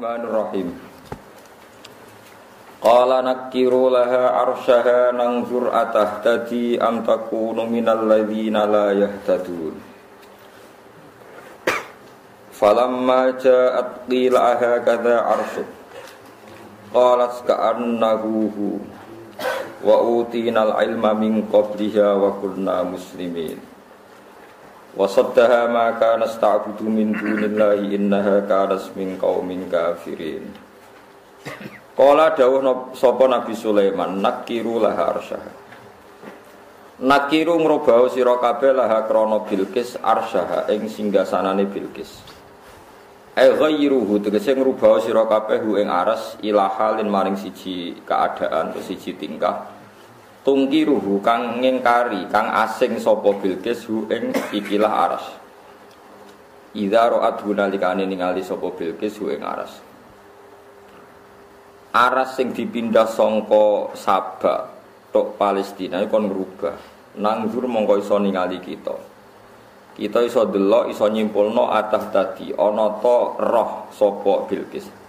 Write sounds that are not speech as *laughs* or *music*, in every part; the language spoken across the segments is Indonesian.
Bismillahirrahmanirrahim. Qala nakiru laha arsyaha nangzur atah tadi am takunu minal ladzina la yahtadun. Falamma ja'at qila aha kadza arsyuk. Qalat ka'annahu wa utinal ilma min qabliha wa kunna muslimin. Wasaddaha ma kana sta'budu min dunillahi innaha kanas min qaumin kafirin. Kala dawuh sapa Nabi Sulaiman nakiru laha arsyaha. Nakiru ngrobah sira kabeh laha krana Bilqis arsyaha ing singgasanane Bilqis. Ai ghayruhu tegese ngrubah sira kabeh ing aras ila halin maring siji keadaan siji tingkah tungkiruhu kang ngingkari kang asing sapa Bilqis hu ing ikilah aras. Idza ra'at hunalikane ningali sapa Bilqis hu ing aras. Aras sing dipindah sangka Sabak tok Palestina kon ngrubah. Nang zur mongko iso ningali kita. Kita iso delok iso nyimpulno atah tadi ta roh sapa Bilqis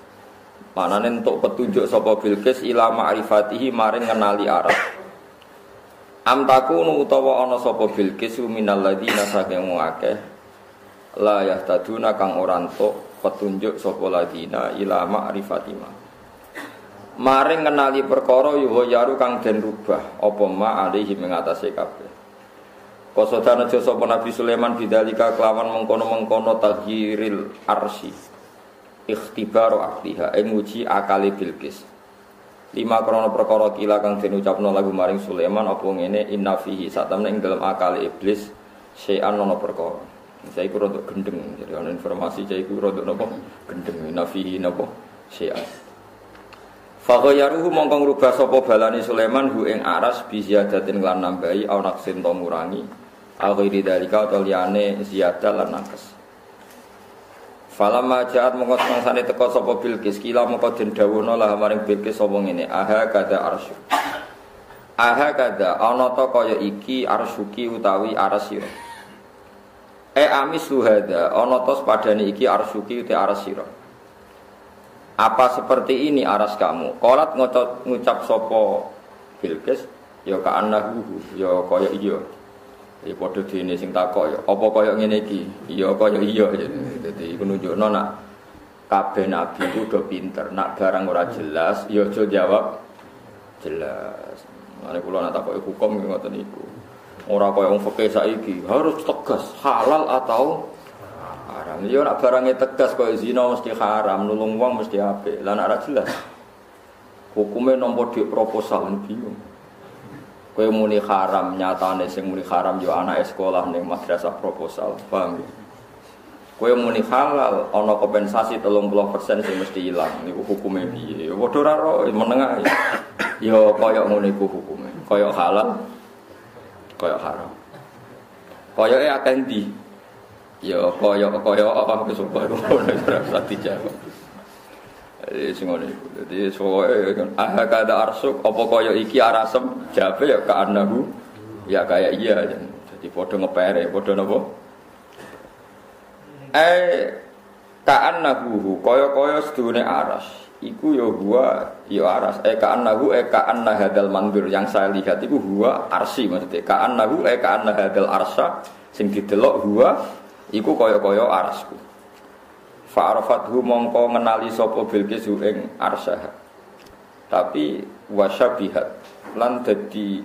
manane entuk petunjuk sapa Bilqis ila ma'rifatihi maring ngenali aras Am takunu utawa ana sapa Bilqis minal ladina saking akeh la yahtaduna kang ora entuk petunjuk sapa ladina ila ma'rifatima. Maring kenali perkara yuwa yaru kang den rubah apa ma alihi mengatasi kabeh. Kosodan aja sapa Nabi Sulaiman bidalika kelawan mengkono-mengkono taghiril arsi. Ikhtibaru akliha ing uji akali Bilqis. Lima krono perkara kila kang den ucapno lagu maring Sulaiman apa ngene? Inna fihi satamne ing dalam akal iblis syai'an ono perkara. Saya iku rodok gendeng jadi ana informasi saya iku rodok napa? Gendeng inna fihi napa? Syai'an. Fagoyaruhu mongko ngrubah sapa balani Sulaiman hu ing aras bi ziyadatin lan nambahi au naksin to ngurangi au ghairi dalika utawa liyane ziyadah lan nakes Falam majaat mongko semangsane teko sapa Bilqis kila mongko den dawuhna lah maring Bilqis sapa ngene aha kada arsy. Aha kada ana ta kaya iki arsyuki utawi arsira. E amis luhada ana ta padane iki arsyuki utawi arsira. Apa seperti ini aras kamu? Kolat ngucap, ngucap sopo Bilqis ya ka annahu ya kaya iya. Ya padha dene sing takok ya, apa kaya ngene iki? Ya kaya iya. Dadi iku nunjukno nak kabeh nabi ku do pinter. Nak barang ora jelas, ya aja jawab jelas. Mane kula nak takoki hukum ngoten niku. Ora kaya wong fikih saiki, harus tegas halal atau haram. Ya nak barangnya tegas kaya zina mesti haram, nulung wong mesti apik. Lah nak ora jelas. Hukumnya nomor di proposal bingung. Kowe muni haram, nyatane sing muni haram yo anak sekolah ning madrasah proposal, paham ya? Kowe muni halal ana kompensasi 30% sing mesti ilang. Niku hukume piye? Ya padha ora ro menengah. Ya kaya ngene iku hukume. Halal, kaya haram. Kaya e akeh ndi? Ya kaya kaya apa kesumpah ngono ora dijawab. Jadi sing ngene iku. Dadi soe ah kada arsuk apa kaya iki arasem jabe ya ka anahu ya kaya iya. Jadi padha ngepere, padha napa? Eh ka anahu kaya-kaya sedune aras. Iku ya huwa ya aras. Eh ka anahu eh ka anna hadal mandur yang saya lihat itu huwa arsi maksudnya. Ka anahu eh ka anna hadal arsa sing didelok huwa iku kaya-kaya arasku. Fa'arafathu mongko ngenali sapa Bilqis ing arsyah. Tapi wasyabihat lan dadi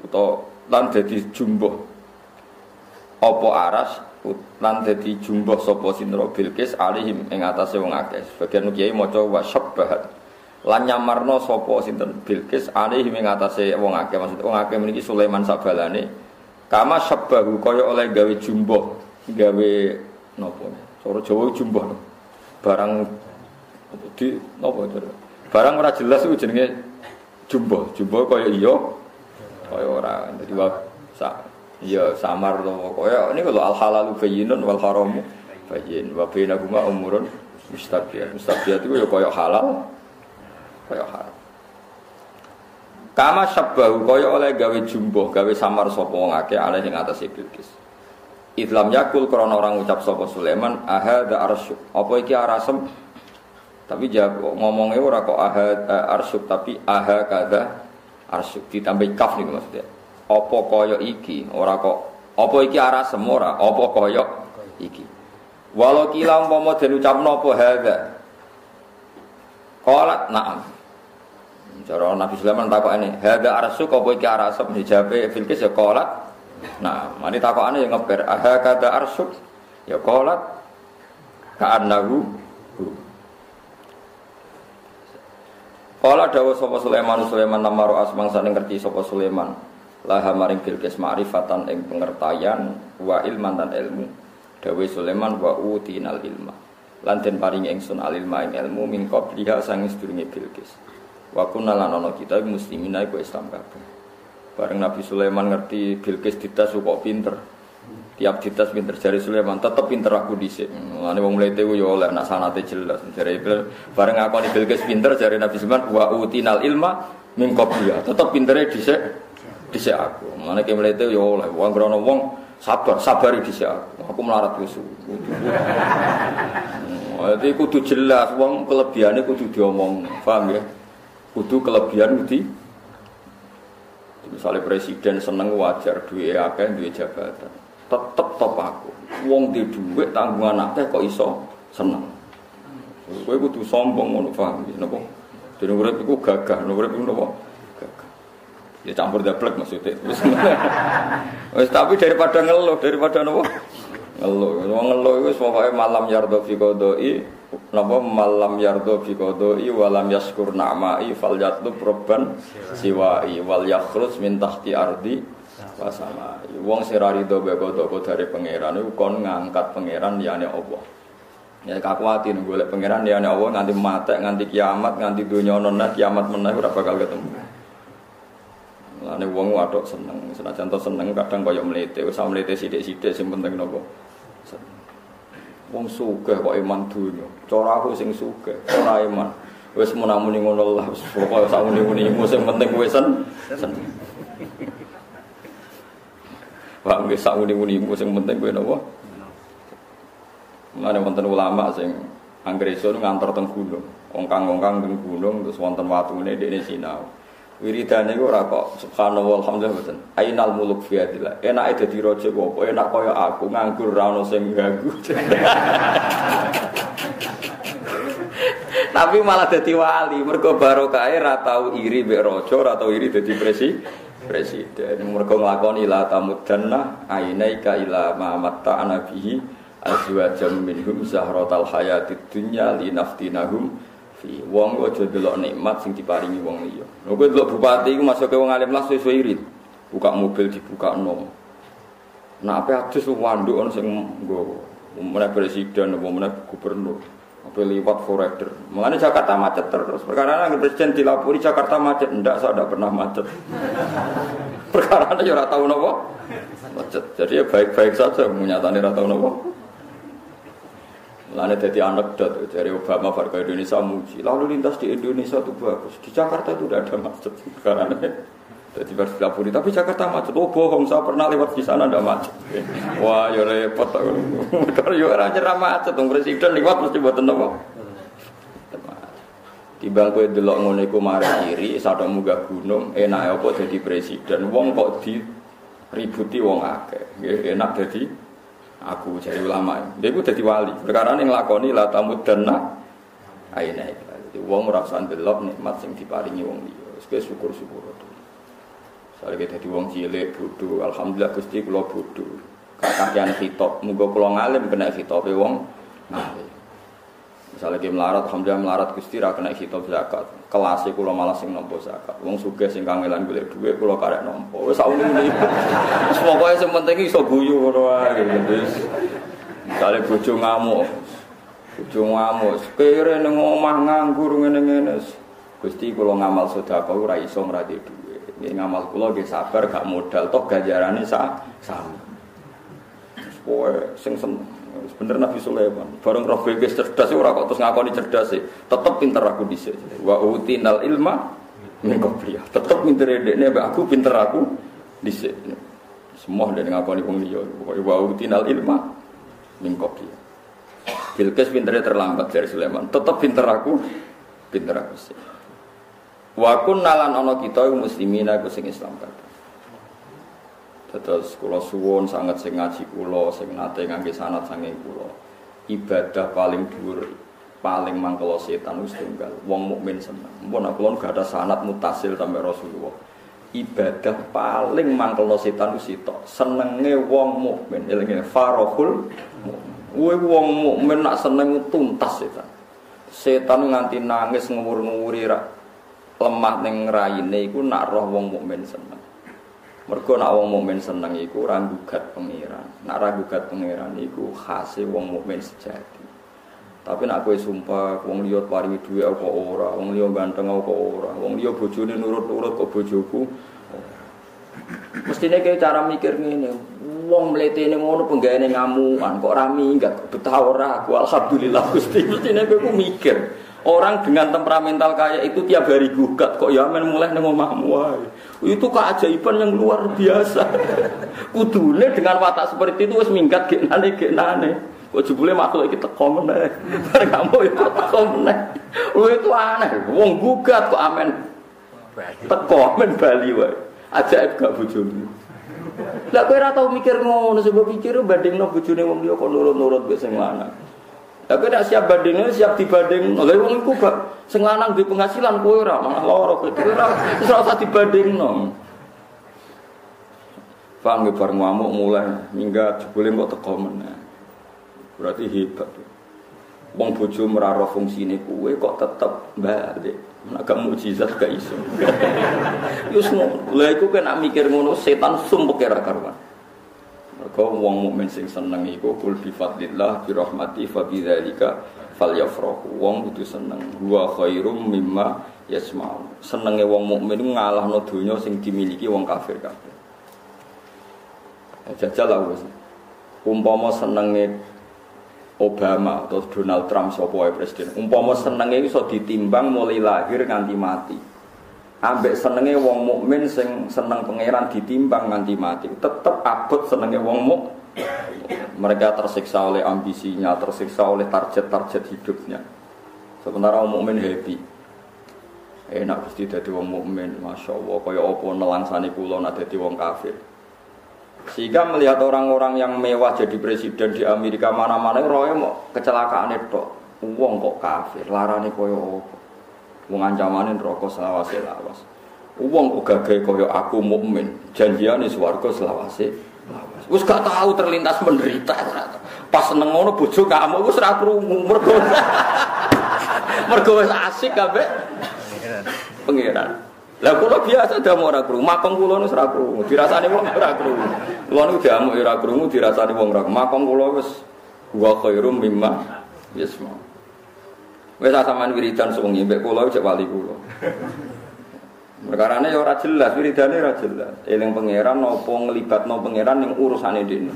utawa lan dadi jumbuh apa aras lan dadi jumbuh sapa sinra Bilqis alihim ing atase wong akeh. Sebagian kiai maca wasyabahat. Lan nyamarno sapa sinten Bilqis alihim ing atase wong akeh. Maksud wong akeh meniki Sulaiman sabalane kama sabbahu kaya oleh gawe jumbuh gawe napa Cara Jawa jumbo barang di napa? Barang ora jelas itu jenenge jumbo. Jumbo kaya iya kaya ora. Dadi wa sa iya samar to kaya ini kalau al halalu bayyinun wal haramu bayyin wa bainahuma umurun mustabiyat. Mustabiyat itu ya kaya halal kaya haram. Kama sabbahu kaya oleh gawe jumbo, gawe samar sapa wong akeh alih ing atase Bilqis. Islam yakul krana orang ucap sapa Sulaiman ahada arsy. Apa iki arasem? Tapi jawab ngomongnya ora kok aha uh, arsuk tapi aha kada arsuk ditambah kaf nih maksudnya. Opo koyo iki ora kok opo iki arah semua opo koyo iki. Walau kila umpama den ucapno apa hadza. Qalat na'am. Cara Nabi Sulaiman takokane, "Hadza arsuk apa iki arasep?" Dijawabe Bilqis ya qalat. Nah, mari takokane yang ngeber, "Aha kada arsuk?" Ya qalat ka'annahu Kala dawa sapa Sulaiman Sulaiman namaro asmang saling ngerti sapa Sulaiman. Laha maring Bilqis ma'rifatan ing pengertian wa ilman dan ilmu. Dawe Sulaiman wa utinal ilma. Lan den paringi ingsun al ilma ing ilmu min qabliha sang sedurunge Bilqis. Wa kunna lan ana kita muslimin iku Islam kabeh bareng Nabi Sulaiman ngerti Bilqis ditas kok pinter tiap ditas pinter jari Sulaiman tetep pinter aku dhisik. Mulane wong mlete ku yo oleh nak sanate jelas. Jare bareng aku di Bilqis pinter jari Nabi Sulaiman wa utinal ilma min qabliya. Tetep pintere dhisik dhisik aku. Mulane ki mlete yo oleh wong grono wong sabar, sabari dhisik aku. Aku melarat wis. Jadi kudu jelas wong kelebihane kudu diomong, paham ya? Kudu kelebihan kudu Misalnya presiden seneng wajar duwe akeh duwe jabatan tetep top aku. Wong di dhuwit tanggungan akeh kok iso seneng. Kowe kudu sombong ngono paham ya napa? Dene urip iku gagah, urip iku napa? Gagah. Ya campur daplek maksudnya. *laughs* Wis tapi daripada ngeluh, daripada napa? Ngeluh. Wong ngeluh iku pokoke malam yardo fi napa malam yardo fi qodoi walam yaskur na'mai fal yatlub robban siwai wal yakhrus min tahti ardi wasama. Wong sing ra rido mbek dari pangeran iku kon ngangkat pangeran liyane Allah. Ya kakuati nih golek pangeran liyane Allah nganti mate, nganti kiamat, nganti donya ono kiamat meneh ora bakal ketemu. Lane wong wadok seneng, senajan to seneng kadang kaya mlete, wis mlete sithik-sithik sing penting nopo. Wong sugih kok iman dunya. Cara aku sing sugih, iman. Wis menamuni ngono lah, pokoke sak muni-munimu sing penting kowe sen. Pak nggih sak muni-munimu sing penting kowe napa? Mana wonten ulama sing anggere iso ngantor teng gunung. Ongkang-ongkang teng gunung terus wonten watune dekne sinau. Wiridane iku ora kok subhanallah alhamdulillah mboten. Ainal muluk fi adillah. Enake dadi raja kok apa enak kaya aku nganggur ra ono sing ganggu. *laughs* Tapi malah dadi wali, mergo barokah ra tau iri mbek raja, ora tau iri dadi presiden presiden mereka nglakoni la tamuddanna ainaika ila ma matta'ana bihi azwajam minhum zahratal hayatid dunya linaftinahum fi wong aja delok nikmat sing diparingi wong liya lho kowe delok bupati iku masuk ke wong alim lah sesuai irit buka mobil dibuka no nah apa adus wanduk ono sing nggo meneh presiden apa meneh gubernur apa liwat forader. Mengenai Jakarta macet terus. Perkara yang presiden dilapori Jakarta macet, enggak saya tidak pernah macet. *laughs* Perkara ya ora tahu nopo macet. Jadi ya baik-baik saja menyatakan ora tahu nopo. Lalu jadi anekdot dari Obama warga Indonesia muji. Lalu lintas di Indonesia itu bagus. Di Jakarta itu tidak ada macet. Karena jadi harus dilapori. Tapi Jakarta macet. Oh bohong, saya pernah lewat di sana ada macet. Wah, ya repot. Kalau ya orang nyerah macet, presiden lewat mesti buat apa? Timbang kowe delok ngono iku mari kiri, sadok munggah gunung, enak apa jadi presiden. Wong kok di ributi wong akeh. Enak jadi aku jadi ulama. Dia iku dadi wali. Perkara ning lakoni la tamuddanna aina. Jadi wong ora usah delok nikmat sing diparingi wong liya. Wis syukur-syukur. Soalnya kita di wong cilik bodoh, alhamdulillah gusti kulo bodoh. Kakian hitop, mugo kulo ngalim kena hitop wong ngalim. Misalnya kita melarat, alhamdulillah melarat gusti ra kena hitop zakat. Kelasnya kulo malah sing nompo zakat. Wong suge sing kangelan golek duit kulo karek nompo. Wes sauni ini. Semoga yang penting iso guyu ngono wae. Misalnya bojo ngamuk, bojo ngamuk, kere nang omah nganggur ngene-ngene. Gusti kulo ngamal sedekah ora iso ngradi duit. Nggih ngamal kula nggih sabar gak modal toh ganjarane sa sami. Pokoke sing seneng. Bener Nabi Sulaiman. Bareng roh bebes cerdas ora kok terus ngakoni cerdas sih. Tetep pinter aku dhisik. Wa utinal ilma min qabliyah. Tetep pinter dekne aku pinter aku dhisik. Semua dari ngakoni wong liya. Wa utinal ilma min qabliyah. Bilqis pinternya terlambat dari Sulaiman. Tetap pinter aku, pinter aku sih. Wakun nalan ono kita muslimin aku sing Islam kabeh. Terus kula suwon sangat sing ngaji kula sing nate ngangge sanad sange kula. Ibadah paling dhuwur paling mangkelo setan wis tunggal. Wong mukmin seneng. Mumpun aku gak ada sanad mutasil sampai Rasulullah. Ibadah paling mangkelo setan wis itu senenge wong mukmin. Elinge farahul Kowe wong mukmin nak seneng tuntas setan. Setan nganti nangis ngewur-ngewuri lemah ning raine iku nak roh wong mukmin seneng. Mergo nak wong mukmin seneng iku ora gugat pangeran. Nak ora gugat pangeran iku khase wong mukmin sejati. Tapi nak kowe sumpah wong liya paringi dhuwit kok ora, wong liya ganteng kok ora, wong liya bojone nurut-nurut kok bojoku. Mestine kayak cara mikir ngene, wong mletene ngono penggaweane ngamukan kok ra minggat betah ora aku alhamdulillah Gusti. Mestine kowe mikir. Orang dengan temperamental kayak itu tiap hari gugat kok ya men mulai nang omahmu wae. Itu keajaiban yang luar biasa. *laughs* Kudune dengan watak seperti itu wis minggat geknane geknane. Kok jebule makhluk iki teko meneh. Bareng kamu itu teko meneh. Lho itu aneh. Wong gugat kok amen. Teko men Bali wae. Ajaib gak bojone. Lah kowe ora tau mikir ngono sebab pikir bandingno bojone wong liya kok nurut-nurut wis sing lanang. Tapi tidak siap bandingnya, siap dibanding. Oleh wong iku bak sing lanang duwe penghasilan kowe ora, malah lara kowe ora. Wis ora usah dibandingno. Paham ya ngamuk mulai minggat jebule kok teko meneh. Berarti hebat. Wong bojo meraro fungsine kowe kok tetep balik. Agak mukjizat gak iso. *laughs* Yus ngono. Iku kan mikir ngono setan sumpek ora karuan. Mergo wong mukmin sing seneng iku kul bi fadlillah bi rahmati fa bidzalika falyafrahu. Wong kudu seneng. Wa khairum mimma yasma'u. Senenge wong mukmin ngalahno donya sing dimiliki wong kafir kabeh. Ya, jajal lah wis. Umpama senenge Obama atau Donald Trump sapa presiden. Umpama senenge iso ditimbang mulai lahir nganti mati ambek senenge wong mukmin sing seneng pangeran ditimbang nganti mati tetep abot senenge wong muk. Mereka tersiksa oleh ambisinya tersiksa oleh target-target hidupnya. Sementara wong mukmin happy. Enak pasti dadi wong mukmin masya Allah kaya apa nelangsani kula nak dadi wong kafir. Sehingga melihat orang-orang yang mewah jadi presiden di Amerika mana-mana roy mau kecelakaan itu wong kok kafir larane kaya apa Wong ancamane neraka selawase lawas. Wong kok gagahe kaya aku mukmin, janjiane swarga selawase lawas. Wis gak tahu terlintas menderita. Pas seneng ngono bojo kamu wis ora krungu mergo. *laughs* mergo wis asik kabeh. Pangeran. Lah kula biasa damu ora krungu, makong kula wis ora krungu, dirasani wong ora krungu. Kula niku damu ora krungu, dirasani wong ora. Makong kula wis wa khairum mimma yasma. Wes sampean wiridan sewengi mbek kula cek wali kula. Perkarane ya ora jelas, wiridane ora jelas. Eling pangeran napa nglibatno pangeran ning urusane dene.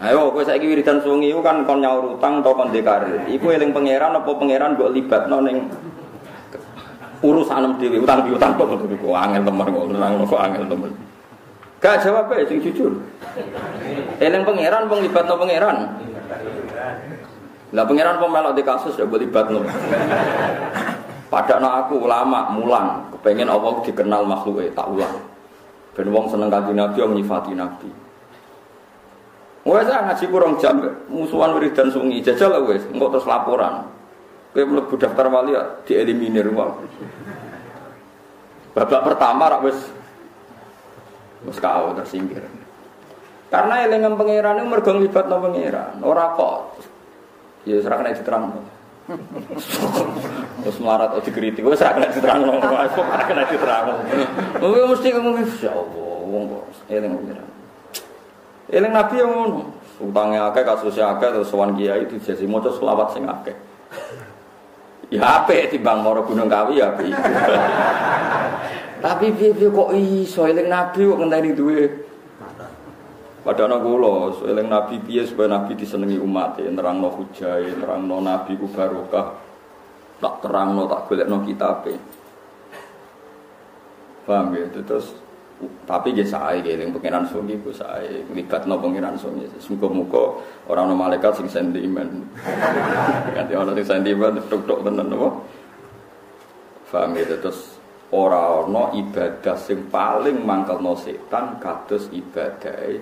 Ayo kowe saiki wiridan iku kan kon nyaur utang atau kon karir. Iku eling pangeran apa pangeran mbok libatno ning urusan dhewe utang piutang kok ngono kok angel temen kok nang kok angel temen. Gak jawab ae sing jujur. Eling pangeran wong libatno pangeran. Lah pangeran pemelok di kasus ya boleh batno. Padahal aku ulama mulang, kepengen Allah dikenal makhluk tak ulang. Ben wong seneng kanjeng Nabi yang nyifati Nabi. Wes ah ngaji kurang jam musuhan wiridan sungi jajal lah wes, engko terus laporan. Kowe mlebu daftar wali ya dieliminir wae. Babak pertama rak wis wis kau tersingkir. Karena elengan pangeran itu mergo nglibatno pangeran, ora kok Ya serah kena diterang. Terus melarat atau dikritik, gue serah kena diterang. Gue serah kena diterang. Gue mesti ngomong, ya Allah, wong kok eling pengiran. Nabi yang ngono. Utangnya akeh, kasusnya akeh, terus sowan kiai jadi mau selawat sing akeh. Ya ape timbang moro gunung kawi ya. Tapi piye kok iso eling Nabi kok ngenteni duwe Padahal kula eling Nabi piye supaya Nabi disenengi umat, nerangno hujah, nerangno Nabi ku barokah. Tak terangno tak golekno kitabe. Paham ya? Terus Tapi dia sae keling pengiran sungi ku sae no pengiran sungi. Muga-muga orang no malaikat sing sentimen. *laughs* Ganti orang sing sentimen tok-tok tenan apa? Paham ya terus ora ana ibadah sing paling mangkelno setan kados ibadah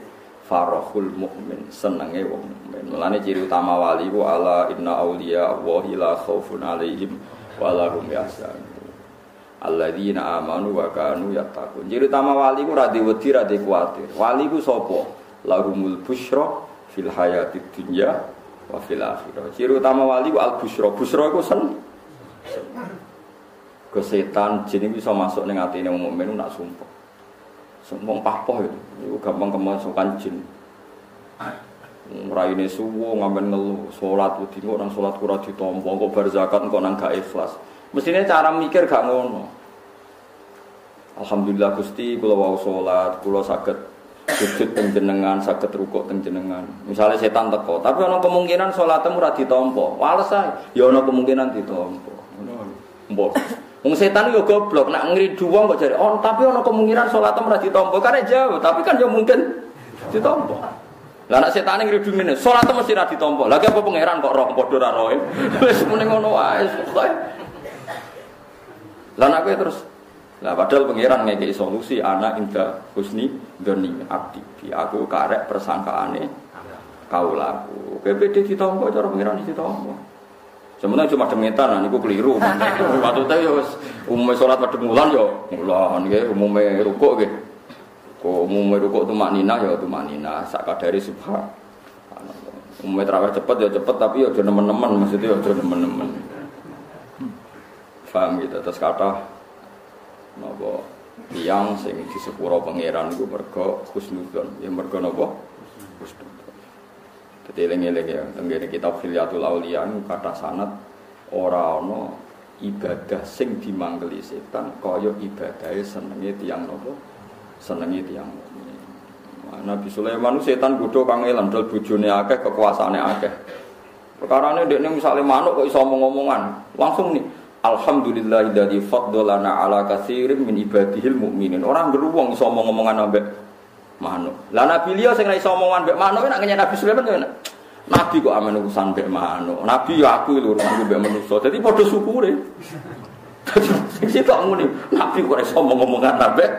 farahul mukmin senenge wong mukmin. Mulane ciri utama wali ku ala inna auliya Allahi la khaufun alaihim wa lahum yahzanun alladzina amanu wa kanu yattaqun. Jadi utama wali ku ra wedi ra kuwatir. Wali ku sapa? Lahumul busyra fil hayatid dunya wa fil akhirah. Ciri utama wali ku al busyra. Busyra iku sen. Ke setan jin bisa masuk ning atine mukmin nak sumpah. Sumpah papoh itu. Iku gampang kemasukan jin. Raine suwo ngamen ngelu salat wedi orang salat ora ditampa kok bar zakat kok nang gak ikhlas. Mestinya cara mikir gak ngono. Alhamdulillah Gusti kula wau salat, kula saged sujud teng jenengan, saged rukuk teng jenengan. Misalnya setan teko, tapi ana kemungkinan salatmu ora ditampa. Wales ae, ya ana kemungkinan ditampa. Mbok. Wong setan yo goblok, nak ngridu wong kok jare, "Oh, tapi ana kemungkinan salatmu ora ditampa." Karena jauh, tapi kan yo mungkin ditampa. Lah setan ngridu ngene, salatmu mesti ora ditampa. Lagi apa pangeran kok roh padha ora roe. *laughs* Wis muni ngono wae. Lah nek terus Lah padahal pangeran ngekei solusi anak indah husni doni abdi. Aku karek persangkaane kaulaku. PPD ditompo cara pangeran ditompo. Sebenarnya cuma demetan, niku keliru. *laughs* Maksudnya ya umumnya sholat pada mulan ya mulan, ya umumnya rukuk ya. Kok umumnya rukuk tuh maknina ya tuh maknina. Saka dari subhan. Umumnya terawih cepet ya cepet, tapi ya udah nemen-nemen, maksudnya ya udah nemen-nemen. Faham gitu, terus kata napa tiang sing di sepuro pangeran iku mergo husnudzon ya mergo napa husnudzon dadi eling-eling ya. Tenggene kitab Khilyatul Auliya kata sanad ora ana ibadah sing dimanggeli setan kaya ibadahe senenge tiang napa senenge tiang Nabi Sulaiman setan godho kang elan dal bojone akeh kekuasaane akeh. Perkarane ndekne misale manuk kok iso omong-omongan. Langsung nih Alhamdulillah dari faddolana ala kasirin min ibadihil mukminin. Orang geruwong iso omong-omongan manuk. Lah Nabi liya sing iso omongan ambek manuk nek ngenyek Nabi Sulaiman kan. Nabi kok amen urusan mbek manuk. Nabi ya aku lho urusan mbek manusa. Dadi padha syukure. Sing sitok ngene. Nabi kok iso omong-omongan ambek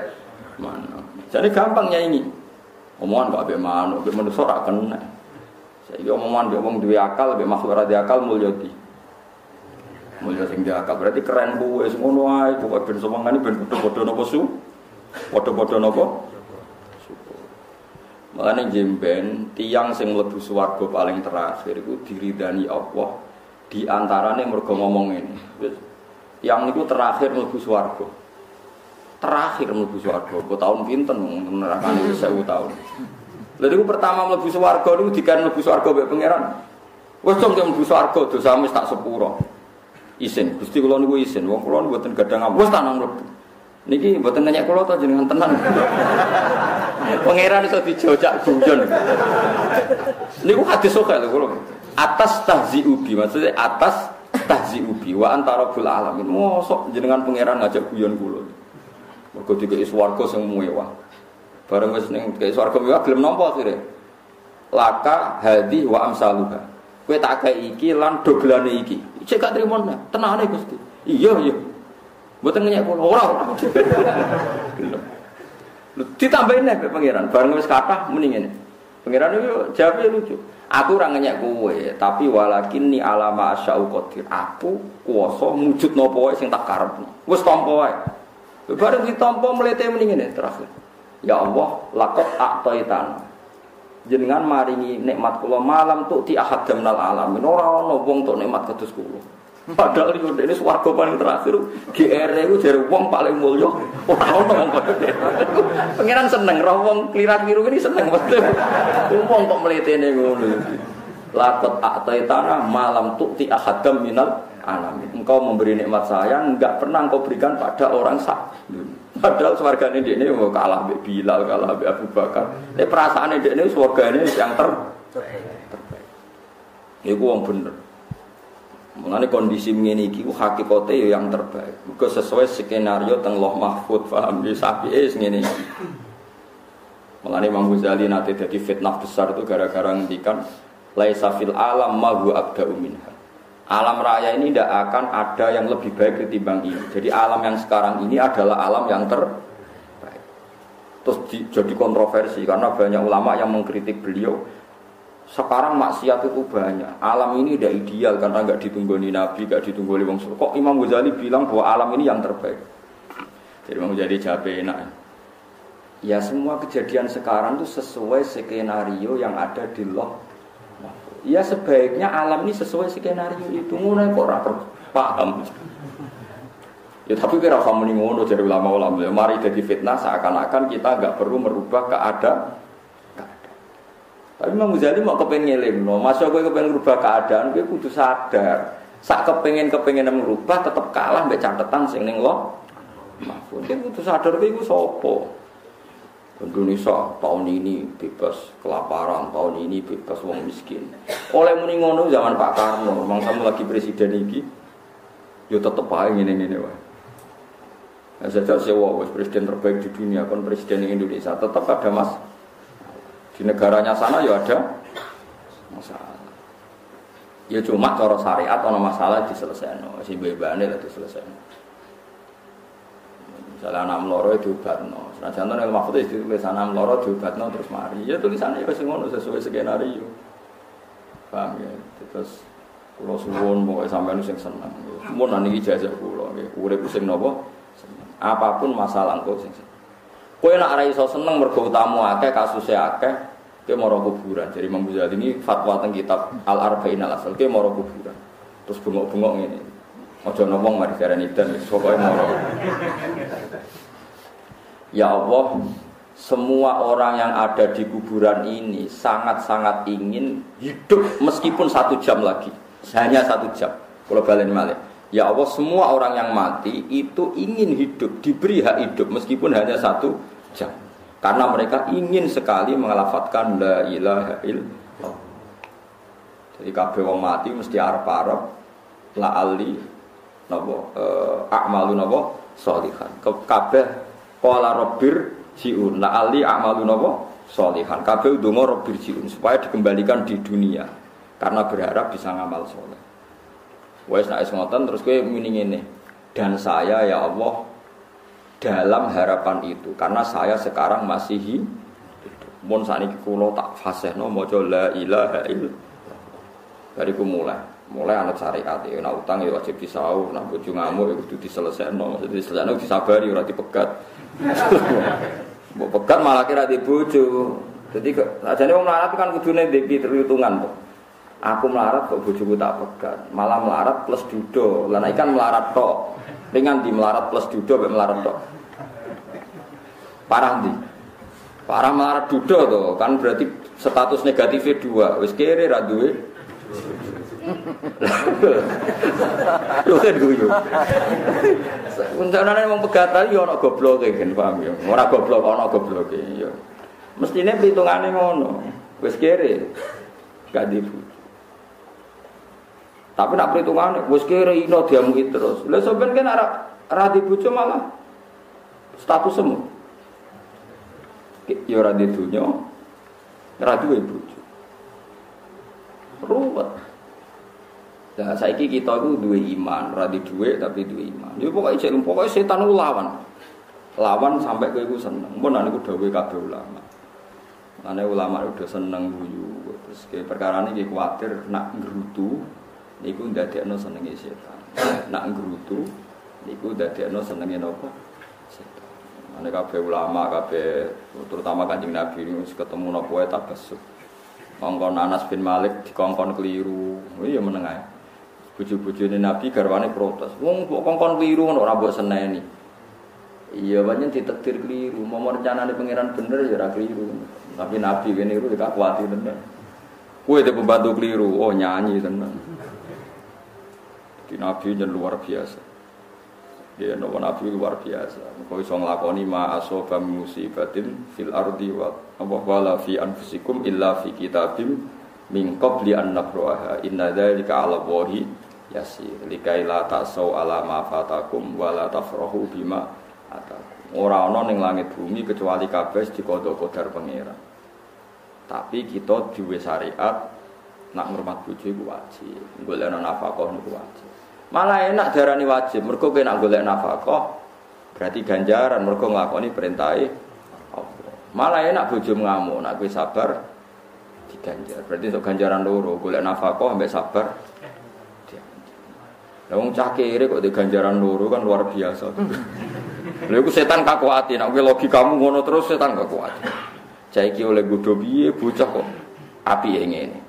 manuk. Jadi gampang nyanyi. Omongan kok ambek manuk, ambek manusa ora kena. Saiki omongan mbek wong duwe akal, mbek makhluk ora akal mulya di mulia sing diakal berarti keren kuwe semono ae pokoke ben semangane ben padha-padha napa su padha-padha napa Makanya jemben tiang sing mlebu swarga paling terakhir itu diridani Allah di antarane mergo ngomong ini. Yang itu terakhir mlebu swarga. Terakhir mlebu swarga. Kok tahun pinten nerakane 1000 tahun. Lalu itu pertama mlebu swarga niku dikan mlebu swarga mbek pangeran. Wes dong mlebu swarga dosa wis tak sepuro isin. Gusti kula niku isin. Wong kula mboten gadang wis tanang mlebu. Niki mboten nanya kula to jenengan tenan. Pangeran iso dijojak guyon. Niku hadis sok lho kula. Atas tahzi ubi maksudnya atas tahzi ubi wa antara bul alamin. Mosok jenengan pangeran ngajak guyon kula. Mergo dikeki swarga sing mewah. Bareng wis ning kei swarga mewah gelem nampa akhire. Laka hadi wa amsaluha. Kowe tak iki lan doblane iki. Cek gak nah, tenane Gusti. Iya iya. Mboten ngenyek kula ora. Ditambahin nek pangeran, bareng wis kathah muni ngene. Pangeran itu jawabnya lucu. Aku ora ngenyek kowe, tapi walakin ni alama asyau qadir. Aku kuwasa mujud napa wae sing tak karepno. Wis tampa wae. Bareng ditampa mlete muni ngene terakhir. Ya Allah, lakot a'taitan jenengan maringi nikmat kula malam tuh ti ahad minal alamin ora ana tok nikmat kados kula padahal yo ini swarga paling terakhir. GR itu jare wong paling mulya. Ora ana wong pangeran seneng roh wong klirat biru ini seneng wong kok mletene ngono. Lakot aktai tanah malam tuh ti ahadam minal alamin. Engkau memberi nikmat saya enggak pernah engkau berikan pada orang sak. Padahal swarga ini ini mau kalah Mbak Bilal, kalah Mbak Abu Bakar. Ini perasaan dia ini swarga ini yang ter terbaik. Ini wong bener. Mengenai kondisi ini iki hakikate ya yang terbaik. Muga sesuai skenario teng Loh Mahfud, paham ya sapi es ngene. Mengenai Imam Ghazali nanti jadi fitnah besar itu gara-gara ngendikan laisa fil alam ma huwa minha. Alam raya ini tidak akan ada yang lebih baik ketimbang ini. Jadi alam yang sekarang ini adalah alam yang terbaik. Terus di, jadi kontroversi karena banyak ulama yang mengkritik beliau sekarang maksiat itu banyak. Alam ini tidak ideal karena nggak ditunggoni Nabi, nggak ditunggoni Wong Kok Imam Ghazali bilang bahwa alam ini yang terbaik? Jadi Imam Ghazali jawab enak. Ya semua kejadian sekarang itu sesuai skenario yang ada di loh. Ya sebaiknya alam ini sesuai skenario itu. Mulai kok rapor paham. Ya tapi kira kamu ngono dari ulama-ulama. Ya, mari jadi fitnah seakan-akan kita nggak perlu merubah keadaan tapi Imam Ghazali mau kepengen ngelim, no. masa gue kepengen merubah keadaan, gue kudu sadar. Saat kepengen kepengen merubah, tetap kalah mbak catatan sing neng lo. Mahfud, dia kudu sadar gue gue sopo. Indonesia tahun ini bebas kelaparan, tahun ini bebas wong miskin. Oleh muni ngono zaman Pak Karno, memang kamu lagi presiden iki, yo tetep aja ini ini wah. Nah, saya sewa presiden terbaik di dunia, kon presiden Indonesia tetap ada mas di negaranya sana ya ada masalah. Ya cuma cara syariat ono masalah diselesaikan. Si bebane lah diselesaikan. Misalnya anak meloro itu no. Senajan itu maksudnya itu tulis anak meloro no terus mari. Ya tulisannya ya ngono sesuai skenario. Paham ya? Terus Kulo suwun pokoke sampean sing seneng. Mun niki ijazah kulo nggih. Urip sing napa? Apa pun masalah engko sing seneng. Kowe nek seneng mergo utamu akeh kasuse akeh, kowe mara kuburan. Jadi Imam Ghazali ini fatwa teng kitab Al Arba'in Al Asal, kowe mara kuburan. Terus bengok-bengok ngene. Aja ngomong mari darani dan pokoke mara. Ya Allah, semua orang yang ada di kuburan ini sangat-sangat ingin hidup meskipun satu jam lagi. Hanya satu jam. Kalau balen malik. Ya Allah semua orang yang mati itu ingin hidup, diberi hak hidup meskipun hanya satu jam. Karena mereka ingin sekali mengelafatkan la ilaha illallah. Jadi kabeh wong mati mesti arep-arep la ali napa eh, a'malu napa sholihan. Kabeh qala rabbir jiun la ali a'malu napa sholihan. Kabeh donga rabbir jiun supaya dikembalikan di dunia karena berharap bisa ngamal soleh. Wes nek ngoten terus kowe muni ngene. Dan saya ya Allah dalam harapan itu karena saya sekarang masih hidup. Mun sakniki kula tak fasihno maca la ilaha illallah. Bariku mulai mulai anak syariat ya nak utang ya wajib disau nak bojo ngamuk ya kudu diselesaikno maksud diselesaikno disabari ora dipegat *laughs* mbok pegat malah kira di bojo jadi ajane wong melarat kan kudune ndek hitungan tuh Aku melarat kok bojoku tak pegat. Malah melarat plus dudo. Lah ikan melarat tok. Dengan di melarat plus dudo mek melarat tok. Parah di. Parah melarat dudo tuh. Kan berarti status negatifnya dua. Wis kere ra duwe. Lho kan guyu. Rencanane wong pegatan yo ana gobloke kan paham yo. Ora goblok ana gobloke yo. Mestine perhitungane ngono. Wis kere. Gak dibu. Tapi nak perhitungan, wis kira ino mungkin terus. Lah sampean kan arah arah dibujuk malah status semu. Ya ora dunya, ora duwe. Ruwet. Nah, saiki kita itu dua iman, ora di duwe tapi dua iman. Ya pokoknya cek pokoknya setan itu lawan. Lawan sampai ke iku seneng. Mun niku dawuh kabeh ulama. Ane ulama udah seneng guyu. Terus ke perkara ini kuwatir nak ngrutu niku ndadekno senenge setan. Nak ngrutu niku ndadekno senenge napa? Setan. Ane kabeh ulama kabeh terutama Kanjeng Nabi niku ketemu napa wae tabassum. Kongkon Anas bin Malik dikongkon keliru. Oh iya meneng ae. Bojo-bojone Nabi garwane protes. Wong kok kongkon keliru ngono ora mbok seneni. Iya banyak ditektir keliru. Mau rencanane pangeran bener ya ora keliru. Tapi Nabi kene niru ya kuwati tenan. Kue itu pembantu keliru, oh nyanyi tenan. Di Nabi yang luar biasa. Ya, nabi Nabi luar biasa. Kau iso nglakoni ma asoba musibatin fil ardi wa wala fi anfusikum illa fi kitabim min qabli an nabraha. Inna dzalika 'ala Allahi yasir likai la tasau ala ma fatakum wa la bima atakum ora ana ning langit bumi kecuali kabeh dikodho-kodar pangeran tapi kita duwe syariat nak ngurmat bojo iku wajib golek nafkah niku wajib malah enak darani wajib. Mergo kowe nak golek nafkah berarti ganjaran. Mergo nglakoni perintahe Allah. Malah enak bojo ngamuk. Nak kowe sabar diganjar. Berarti untuk ganjaran loro golek nafkah ambek sabar Lah wong cah kere kok di ganjaran loro kan luar biasa. Lha iku setan kakuati, nek kowe logikamu ngono terus setan kakuati. Cah iki oleh godho piye bocah kok api ngene.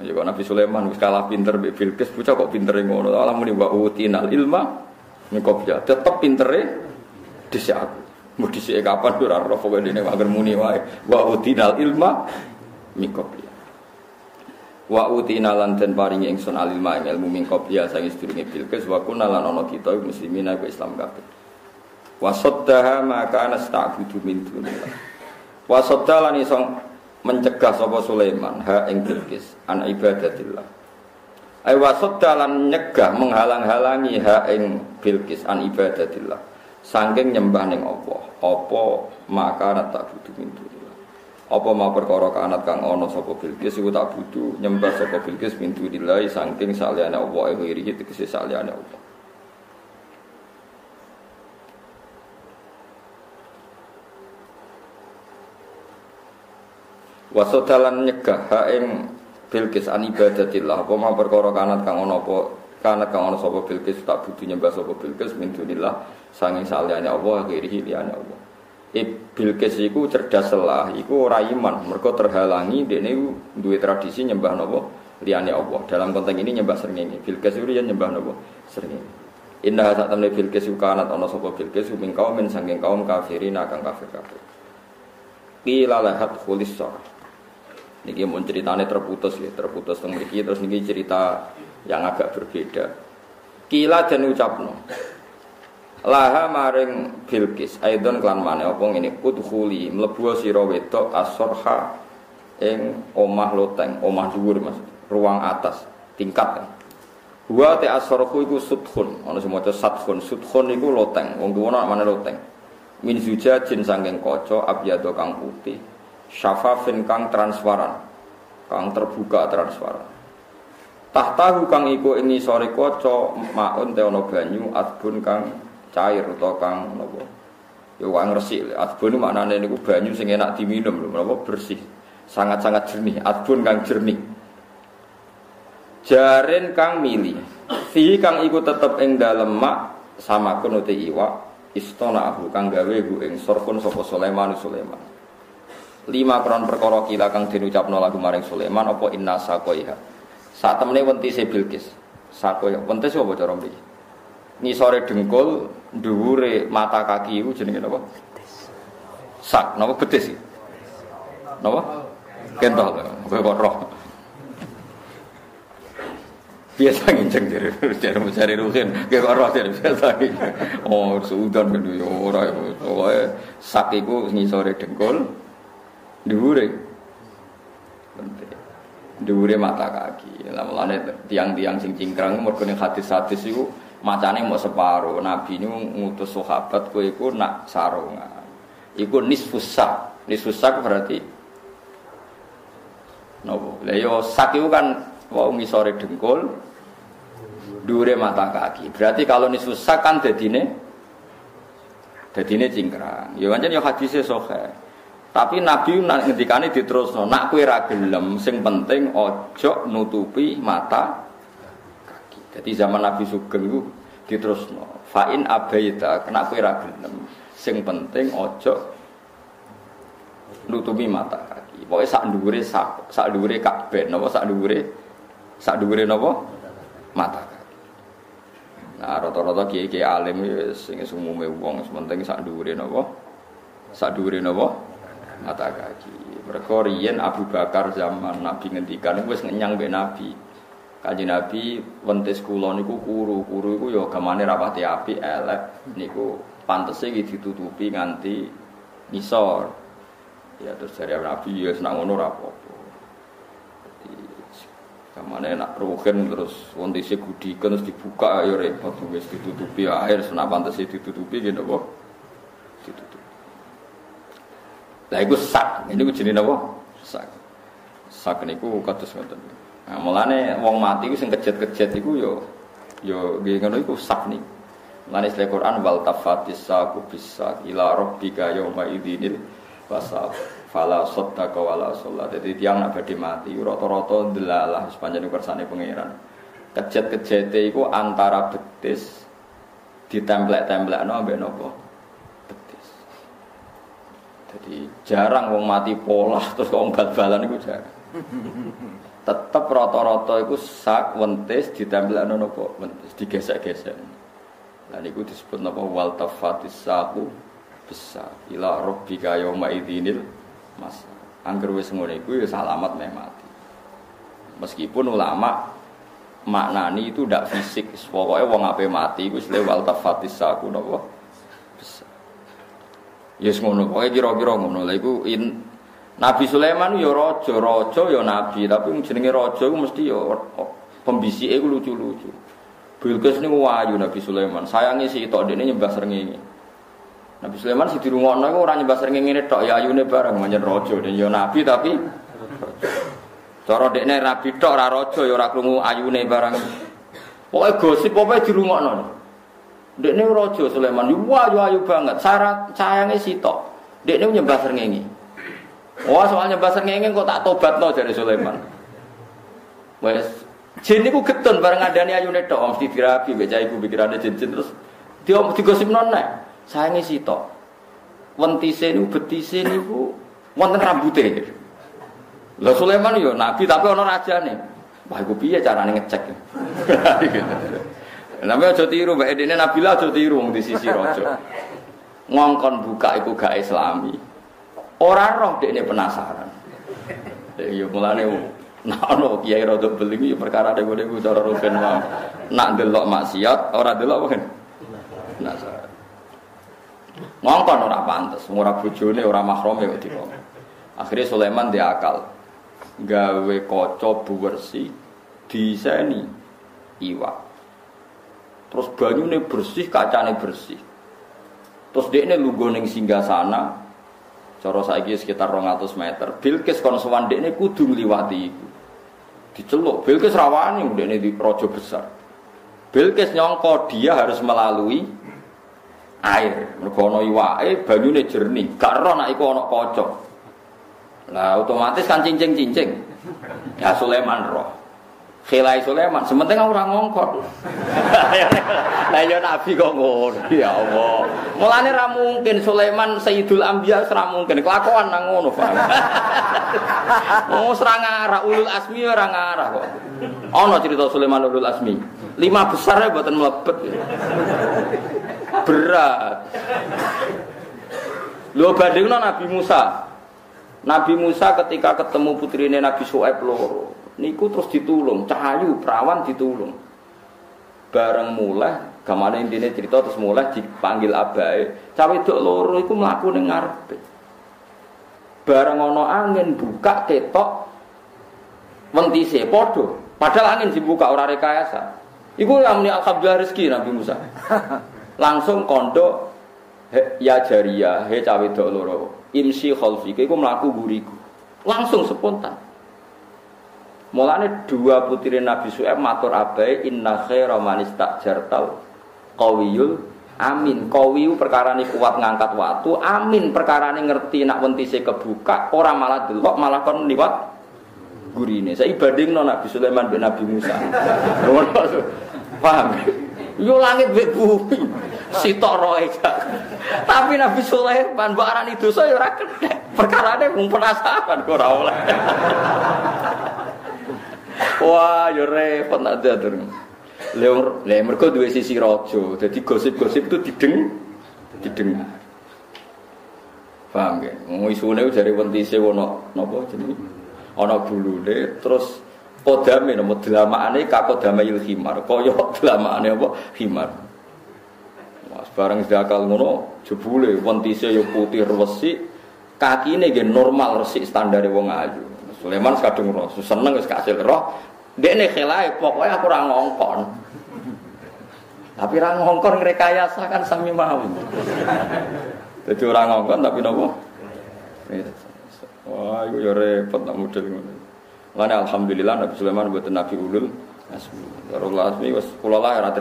Ya kok Nabi Sulaiman wis kalah pinter mbek Bilqis, bocah kok pintere ngono. Allah muni wa utinal ilma mikopja. Tetep pintere dhisik aku. Mau dhisik kapan ora ora pokoke dene wae muni wae. Wa utinal ilma mikopja. wa utina lan den paringi ingsun alilma ing ilmu min qabya sange sedurunge bilqis wa kunna lan ana kita muslimin aku Islam kabeh wa saddaha maka nasta'budu min dunillah wa sadda lan iso mencegah sapa Sulaiman ha ing bilqis an ibadatillah. Ay wa sadda lan nyegah menghalang-halangi ha ing bilqis an ibadatillah. Saking nyembah ning Allah. Apa maka nasta'budu min dunillah apa mau perkara kanat kang ana sapa Bilqis iku tak butuh nyembah sapa Bilqis pintu dilai saking saliyane Allah iku iri tegese saliyane Allah Wasodalan nyegah ha ing Bilqis an ibadatillah apa mau perkara kanat kang ana apa kanat kang ana sapa Bilqis tak butuh nyembah sapa Bilqis pintu dilai saking saliyane Allah iri liyane Allah Bilqis iku cerdas selah, iku ora iman, mergo terhalangi dekne duwe tradisi nyembah napa liyane Allah. Dalam konteks ini nyembah srengenge. Bilqis iku nyembah napa srengenge. Indah sak temne Bilqis kanat ana sapa Bilqis min kaum min sanging kaum kafirin akan kafir kafir. Qila lahat khulis Niki mun ceritane terputus ya, terputus teng mriki terus niki cerita yang agak berbeda. Kila dan ucapno laha maring Bilqis aidon klan maneh apa ngene? Udkhuli mlebu sira wedok asorha ing omah loteng omah dhuwur Mas ruang atas tingkat. Wa te asorhu iku sudkhun ana sing maca sadkhun sudkhun iku loteng wong tuwa mana loteng. Min zujajin sangking kaca abyado kang putih syafafin kang transparan kang terbuka transparan. Tahtahu kang iku ini sore kaca maun te ana banyu adbun kang cair atau kang nopo ya wong resik adbun maknane niku banyu sing enak diminum lho napa bersih sangat-sangat jernih adbun kang jernih. Jaren kang mili fi kang iku tetep ing dalem mak sama kun uti iwa istana abu kang gawe gu ing sorkun sapa Sulaiman Sulaiman lima kron perkara kila kang diucapno lagu maring Sulaiman apa inna sakoiha? Saat temene wentise Bilqis. Sakoya wentis apa cara mriki? Ngisore dengkul dhuwure mata kaki iku jenenge napa? Sak, napa? Betis? Napa? Kentol, kowe roh. Biasa nginceng diri, cari mencari ruhin, kayak roh jadi biasa Oh, sudan kan yo ora pokoke sak iku ngisore dengkul dhuwure. Dhuwure mata kaki. Lah mulane tiang-tiang sing cingkrang mergo ning hadis-hadis iku macane mau separuh. Nabi ini ngutus sahabat kowe iku nak sarungan. Iku nisfus sak nisfus sak berarti nopo? Lha yo sak itu kan wau ngisore dengkul dure mata kaki. Berarti kalau nisfus sak kan dadine dadine cingkrang. Ya pancen yo hadise sohe tapi Nabi ngendikane diterusno, nak kowe ra gelem, sing penting ojo nutupi mata jadi zaman Nabi Sugeng itu diterusno. Fa'in abaita kena kowe ra gelem. Sing penting ojo nutupi mata kaki. Pokoke sak dhuwure sak sak dhuwure kabeh napa sak dhuwure sak dhuwure napa mata kaki. Nah rata-rata kiai-kiai alim sing umume wong penting sak dhuwure napa sak dhuwure napa mata kaki. Mereka Abu Bakar zaman Nabi ngendikan wis ngenyang mbek Nabi. Kanjeng Nabi wentis kula niku kuru, kuru iku ya gamane rapati api elek niku pantese iki ditutupi nganti nisor. Ya terus dari Nabi ya senang ngono ora apa-apa. Kamane nak rugen terus wontise gudiken terus dibuka ya repot wis ditutupi air senapan pantes ditutupi gitu kok. Ditutupi. Lah iku sak, ini jenenge napa? Sak. Sak niku kados ngoten. Nah, mulane wong mati ku sing kejet-kejet iku yo yo nggih ngono iku sak niku. Mulane istilah Quran wal tafatis saku bisa ila rabbika yauma idinil wasab fala saddaqa wala sholat. Jadi tiang nak badhe mati rata-rata delalah sepanjang kersane pangeran. Kejet-kejete iku antara betis ditemplek-templekno ambek napa? Jadi jarang wong mati pola terus kok bal-balan iku jarang. Tetep rata-rata iku sak wentis ditemplekno napa? Wentis digesek-gesek. Lah niku disebut napa wal tafatis saku besar ila rabbika idinil Mas, angger wis ngono iku ya salamat meh mati. Meskipun ulama maknani itu ndak fisik, pokoknya wong ape mati iku lewal tafatis saku napa. Yes ngono, pokoknya kira-kira ngono. Lah iku Nabi Sulaiman ya raja, raja ya nabi, tapi jenenge raja iku mesti ya pembisike iku lucu-lucu. Bilqis niku wayu Nabi Sulaiman. Sayangi si tok dene nyembah srengenge. Nabi Sulaiman si dirungokno iku ora nyembah sering ngene tok ya ayune bareng manjen raja dan ya nabi tapi cara dekne rabi tok ora raja ya ora krungu ayune bareng. Pokoke gosip pokoke dirungokno. Dekne raja Sulaiman yo ayu ayu banget, syarat sayange sitok. Dekne nyembah srengenge. Wah, soal nyembah srengenge kok tak tobatno jare Sulaiman. Wes jin niku getun bareng ngandani ayune tok mesti dirabi mbek ibu pikirane jin-jin terus dia digosipno nek sayange sitok. Wentise niku betise niku wonten rambute. Lah Sulaiman yo nabi tapi ana rajane. Wah iku piye carane ngecek. *laughs* Namanya aja tiru, Mbak Edine Nabila aja tiru di sisi raja. Ngongkon buka iku gak islami. Ora roh dekne penasaran. Ya mulane Nah, ono kiai rada beli ya perkara dhewe niku cara rugen wae. Nak delok maksiat, ora delok kan? Penasaran. Ngongkon ora pantes, ora bojone, ora mahrome kok dikon. Akhirnya Sulaiman dia akal. Gawe kaca buwersi diseni iwak. Terus banyune bersih, kacane bersih. Terus dia lugu ning singgah sana, cara saiki sekitar 200 meter. Bilkis kon sowan ini kudu ngliwati iku. Diceluk, Bilkis rawani udah ini di rojo besar. Bilkis nyongko dia harus melalui air. Mergo ana iwake banyune jernih, gak ero nek iku. Lah otomatis kan cincing-cincing. Ya Sulaiman roh. Khilai Sulaiman, sementing ora ngongkon. *laughs* Lah ya nabi kok ngono. Ya Allah. Mulane ra mungkin Sulaiman Sayyidul Anbiya ora mungkin kelakuan nang ngono, Pak. *laughs* Oh, ora ngarah ulul asmi ora ngarah kok. Ana cerita Sulaiman ulul asmi. Lima besar ya buatan melebet. Berat. Lo bandingno Nabi Musa. Nabi Musa ketika ketemu putrine Nabi Su'aib loro, niku terus ditulung, cahayu perawan ditulung. Bareng mulai, gamane intine cerita terus mulai dipanggil abae. Cawe wedok loro iku mlaku ning ngarepe. Bareng ana angin buka ketok wentise padha. Padahal angin dibuka ora rekayasa. Iku yang alhamdulillah rezeki Nabi Musa. *laughs* langsung kondo ya jaria he cawe dok loro imsi khalfi iku mlaku guriku langsung spontan Mulane dua putri Nabi Su'aib matur abai inna khaira man istajartal qawiyul amin qawiyu perkara ini kuat ngangkat waktu amin perkara ini ngerti nak wentise kebuka orang malah delok malah kon liwat gurine saya ibading Nabi Sulaiman bin Nabi Musa *laughs* paham Yo langit mbek bumi. Sitok roe Tapi Nabi Sulaiman mbok arani dosa ya ora kena. Perkarane mung penasaran ora oleh. Wah, yo repot nak diatur. Le mergo duwe sisi raja. Dadi gosip-gosip itu dideng didengar. Paham ya? Mau isune jare wentise ono napa jenenge? Ana bulune terus kodame nama delamakane kakodame il himar kaya delamakane apa himar Mas barang sedakal ngono jebule wentise yo putih resik kakine nggih normal resik standar wong ayu Sulaiman kadung roh seneng wis kasil roh Dek nih khilai, pokoknya aku orang ngongkon. Tapi orang ngongkon ngerekayasa kan sami mau. Jadi orang ngongkon tapi nopo. Wah, itu ya repot nak model alhamdulillah Nabi Sulaiman buat Nabi Ulul Asmi. Darul Asmi wis kula lah ora.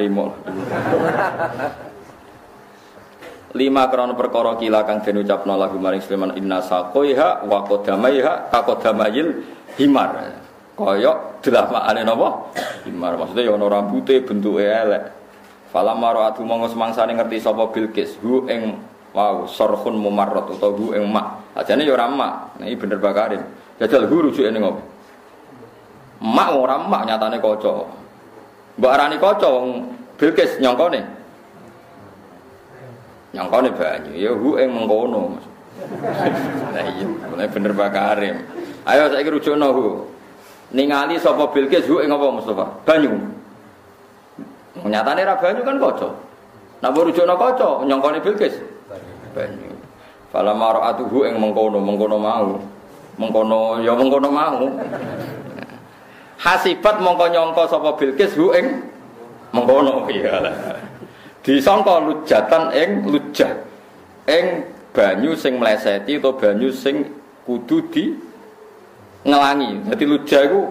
Lima krono perkara kila kang den ucapno lagu maring Sulaiman inna saqaiha wa qadamaiha ka himar. Koyok delamakane napa? Himar. Maksudnya ya ana rambute bentuke elek. Fala maratu monggo semangsane ngerti sapa Bilqis. Hu ing wow sarhun mumarrat utawa hu ing mak. Ajane ya ora mak. Iki bener bakarin. Jajal hu rujuke ning opo? Mak ora mak nyatane kaca. Mbok arani kaca wong Bilqis nyongkone nyongkone banyu ya hu ing mengkono *laughs* Nah iya, bener bakarim. Ayo saya rujukno hu ningali sapa Bilqis hu ing apa Mustafa? Banyu. Nyatane ra banyu kan kaca. Nak rujukno kaca nyongkone Bilqis. Banyu. Fala mara'atuhu ing mengkono, mengkono mau. Mengkono ya mengkono mau. Hasibat mongko nyangka sapa Bilqis hu ing mengkono iya lah. Disangka lujatan ing lujah. Ing banyu sing mleseti atau banyu sing kudu di ngelangi. Jadi lujah itu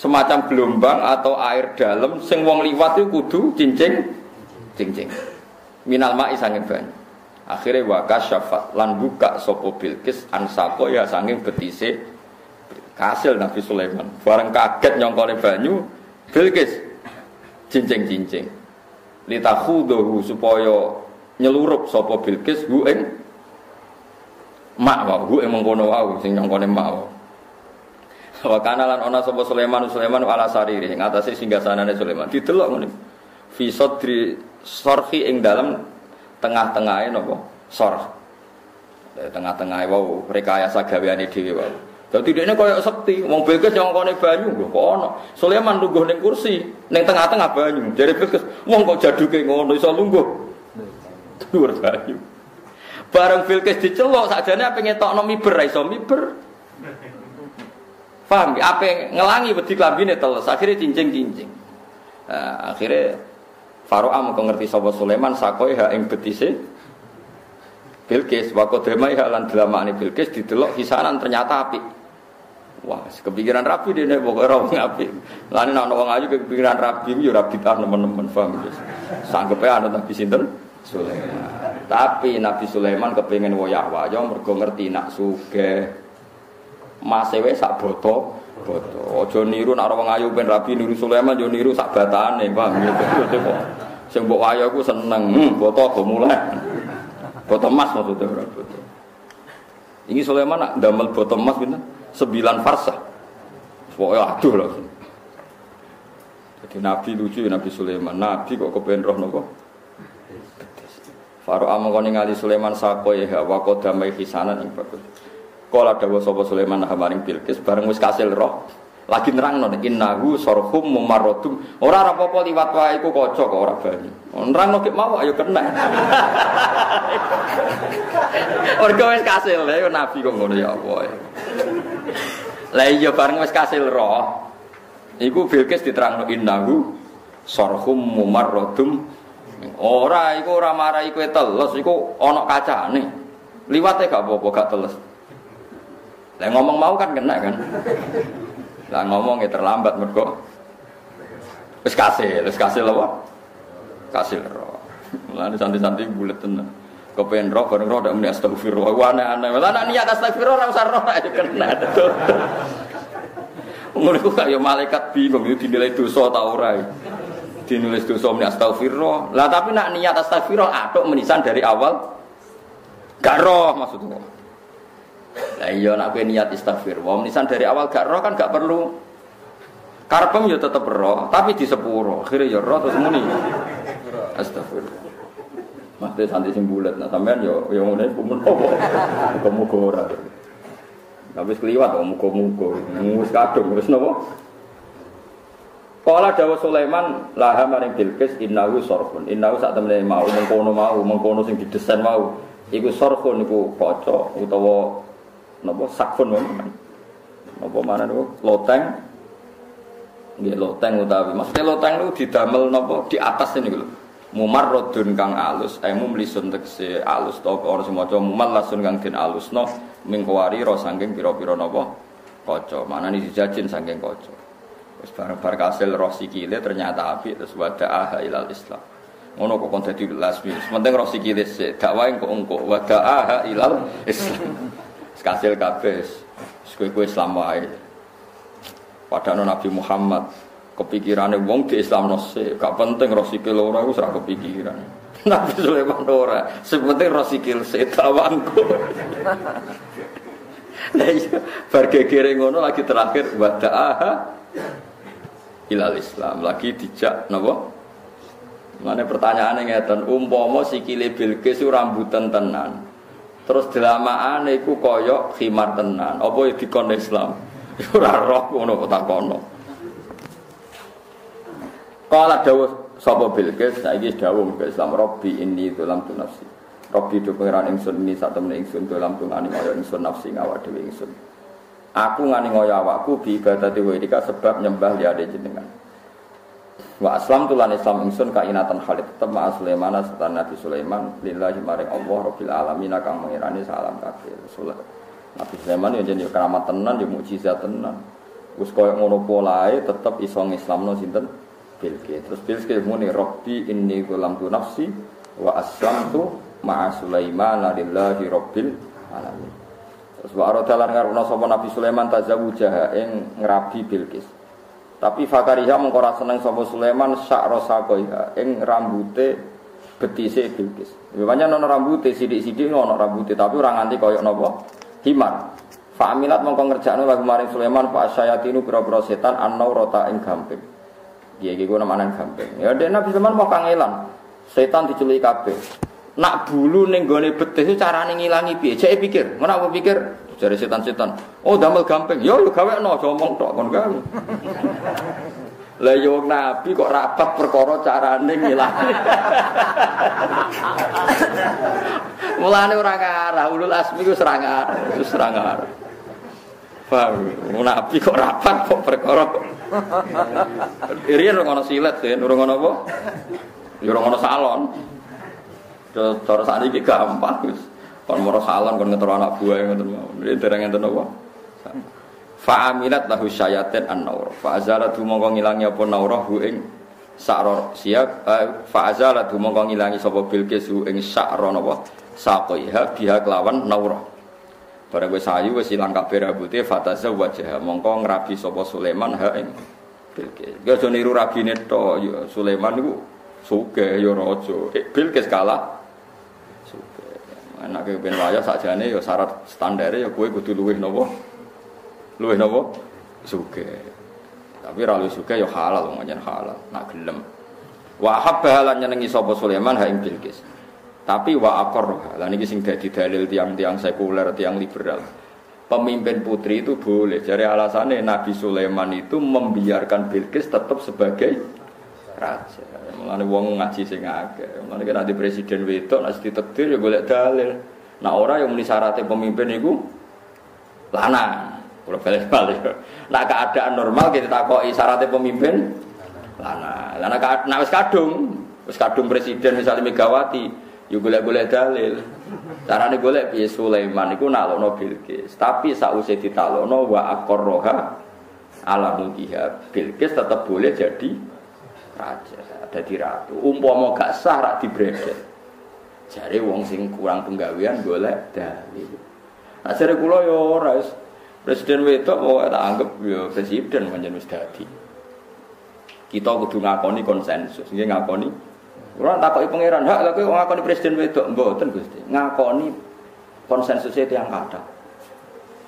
semacam gelombang atau air dalam sing wong liwat itu kudu cincing cincing. Minal ma'i sanging banyu. Akhirnya wakas syafat lan buka sopo bilkis ansako ya sanging betise kasil Nabi Sulaiman. Bareng kaget nyongkone banyu bilkis cincing cincing. Litakhuduhu supaya nyelurup sopo bilkis hu ing mak wau hu ing mengkono wau sing nyongkone mak wau. Wa kana lan ana sapa Sulaiman Sulaiman ala sariri ing atase singgasanane Sulaiman. Didelok ngene. Fi sadri ing dalam tengah-tengahe napa? Sarh. Tengah-tengahe wau rekayasa gaweane dhewe wau. Dadi dekne koyo sekti, wong Bilqis nyongkone banyu lho kok ana. Sulaiman lungguh ning kursi, ning tengah-tengah banyu. Jare Bilqis, wong kok jaduke ngono iso lungguh. Dhuwur banyu. Bareng Bilqis sakjane apa ngetokno miber iso miber. Paham ya? Apa ngelangi wedi klambine teles, akhirnya cincing-cincing. Nah, akhirnya Faro'a mau ngerti sapa Sulaiman sakoi ha ing betise Bilqis wa qadamai ha lan delamane Bilqis didelok hisanan ternyata api. Wah, kepikiran rapi dene pokoke ora wong api. Lan nek ana wong ayu kepikiran rapi yo ora bid'ah nemen-nemen paham ya. Sanggepe ana Nabi sinten? Sulaiman. Tapi Nabi Sulaiman kepengin wayah-wayah mergo ngerti nak sugih Mas ewe sak boto, boto. Ojo niru nak wong ayu ben rabi niru Sulaiman yo niru sak batane, paham ya. Sing mbok wayo ku seneng, hmm, boto go mulai. Boto emas maksudnya boto. Ini Sulaiman nak damel boto emas pinten? 9 farsah. Pokoknya aduh lah. Jadi Nabi lucu ya Nabi Sulaiman. Nabi kok kepen roh nopo? Faro amang ningali Sulaiman sako ya wa damai hisanan ing bagus. Kala dawa sapa Sulaiman hamaring Bilqis bareng wis kasil roh. Lagi nerangno innahu sarhum mumarradum. Ora ora apa-apa liwat wae iku kaca kok banyu. Nerangno mau ayo kena. *laughs* Orgo wis kasil lha nabi kok ngono ya apa. Lah iya bareng wis kasil roh. Iku Bilqis diterangno innahu sarhum mumarradum. Ora iku ora marai kowe teles iku ana kacane. Liwate gak apa-apa gak teles. Lah ngomong mau kan kena kan. Lah ngomong ya terlambat mergo wis kasih, wis kasih apa? Kasih roh. Lah santai-santai bulet tenan. Kepen roh bareng roh ndak muni astagfirullah. Wa aneh-aneh. Lah nek niat astagfirullah ora usah roh aja kena. *laughs* Ngono ku kaya malaikat bingung itu dinilai dosa ta ora. Dinulis dosa muni astagfirullah. Lah tapi nak niat astagfirullah atuk menisan dari awal gak roh maksudnya. Lah iya nak kowe niat istighfar. Wong nisan dari awal gak roh kan gak perlu karpem ya tetep roh, tapi di sepuro. Akhirnya ya roh terus muni. Astagfirullah. Mate santai sing bulat, nah sampean yo yo ngene kumun opo. Muga-muga ora. Tapi keliwat kok muga-muga. Wis kadung wis napa? Kala Sulaiman laha maring Bilqis innahu sarfun. Innahu sak temene mau mengkono mau mengkono sing didesain mau. Iku sarfun iku kaca utawa napa sakfun wae. Napa mana niku loteng Nggih loteng utawi. Maksudnya loteng itu didamel napa di atas ini lho. Mumar rodun kang alus, emu mlisun tegese alus to ora semaca mumar lasun kang den alusno mingkuari ro saking pira-pira napa kaca. Manane dijajin saking kaca. Wis bareng bar kasil roh sikile ternyata api terus wada'aha ilal Islam. Ngono kok kon dadi lasmi. Penting roh sikile sik dakwah engko engko wada'aha ilal Islam. Kasil kabeh. Kowe-kowe Islam wae. Padahal Nabi Muhammad kepikirannya wong di Islam nose, gak penting rosikil ora itu serah kepikiran. *laughs* Nabi Sulaiman ora, sepenting rosikil setawanku. *laughs* Nah iya, bargegere ngono lagi terakhir wada'aha ilal Islam lagi dijak napa? Mana pertanyaannya ngeten, umpama sikile Bilqis rambutan tenan. Terus delamaane iku koyok khimar tenan. Apa ya dikon Islam? *laughs* Ora roh ngono kok takono. Kala dawuh sapa Bilqis saiki dawuh ke Islam Robbi ini dalam tu nafsi. Robbi do pangeran ingsun ini sak temene ingsun dalam tu ngani kaya ingsun nafsi ngawak dhewe ingsun. Aku ngani kaya awakku bi ibadati wa sebab nyembah liyane jenengan. Wa aslam tulan Islam ingsun kainatan Khalid tetep ma Sulaiman serta Nabi Sulaiman lillahi maring Allah rabbil alamin kang mengirani salam kabeh. Nabi Sulaiman ya jadi keramat tenan, ya mukjizat tenan. Gus koyo ngono polae tetep iso ngislamno sinten Bilqis. Terus Bilqis muni Rabbi inni tu nafsi wa aslamtu ma'a Sulaiman lillahi rabbil alamin. Terus wa aradalan ngarepno sapa Nabi Sulaiman tazawujaha ing ngrabi Bilqis. Tapi fakariha mengko ora seneng sapa Sulaiman sak rosakoiha ing rambute betise Bilqis. Ya pancen ana rambute sithik-sithik ana rambute tapi ora nganti koyo napa? himar Fa'amilat mongko ngerjakno lagu maring Sulaiman fa asyayatinu pira-pira setan annau rota ing gamping. Dia iki nama nang gamping. Ya dek Nabi Sulaiman mau kangelan. Setan diculik kabeh. Nak bulu ning gone betis carane ngilangi piye? Cek pikir, ngono apa pikir? Jare setan-setan. Oh damel gamping. Yo yo gawekno aja omong tok kon gawe. Lah yo nabi kok rapat perkara carane ngilangi. *laughs* Mulane ora ngarah, ulul asmi ku serang arah, itu serang arah. Paham? Nabi kok rapat kok perkara. Irian ora ono silet ya, ora ono apa? Ya ora salon. Cara sakniki gampang wis. Kon moro salon kon ngetero anak buah ngoten mawon. Dereng ngenten apa? Fa'amilat lahu syayatin an-naur. Fa'azalatu mongko ngilangi apa naurahu ing sakro siap eh, fa'azalat mongko ngilangi sapa Bilqis ing sakro napa saqiha biha kelawan naurah. Barang wis sayu wis ilang kabeh rambute fataza wajah. Mongko ngrabi sapa Sulaiman ha ing Bilqis. Gak aja niru rabine to ya Sulaiman niku sugih ya raja. Eh, Bilqis kalah. Sugih. Anake ben waya sakjane ya syarat standare ya kowe kudu luwih napa luwih tapi ra luwih suge ya halal wong ajan halal. Nak gelem. Wa habba lan nyenengi sapa Sulaiman ha ing Bilqis tapi wa aqar lan iki sing dadi dalil tiang-tiang sekuler tiang liberal. Pemimpin putri itu boleh. Jadi alasannya Nabi Sulaiman itu membiarkan Bilqis tetap sebagai raja. Mulane wong ngaji sing akeh. Mulane kena di presiden wedok nek ditekdir ya golek dalil. Nah ora yang muni pemimpin itu lanang. Kalau balik-balik. Nah keadaan normal kita takoki syaratnya pemimpin. Lana, lana nah wis kadung, kadung presiden misalnya Megawati, yuk golek-golek dalil. Carane golek piye Sulaiman iku naklono Bilqis. Tapi sausé ditalono wa aqarroha ala mulkiha. Bilqis tetap boleh jadi raja, jadi ratu. Umpama gak sah rak dibredet. Jare wong sing kurang penggawean golek dalil. Nah, jare kula yo ora Presiden wedok mau tak anggap ya presiden pancen wis dadi. Kita kudu ngakoni konsensus, nggih ngakoni. Ora takoki pangeran, hak lha kowe ngakoni presiden wedok mboten Gusti. Ngakoni konsensusnya itu yang kata.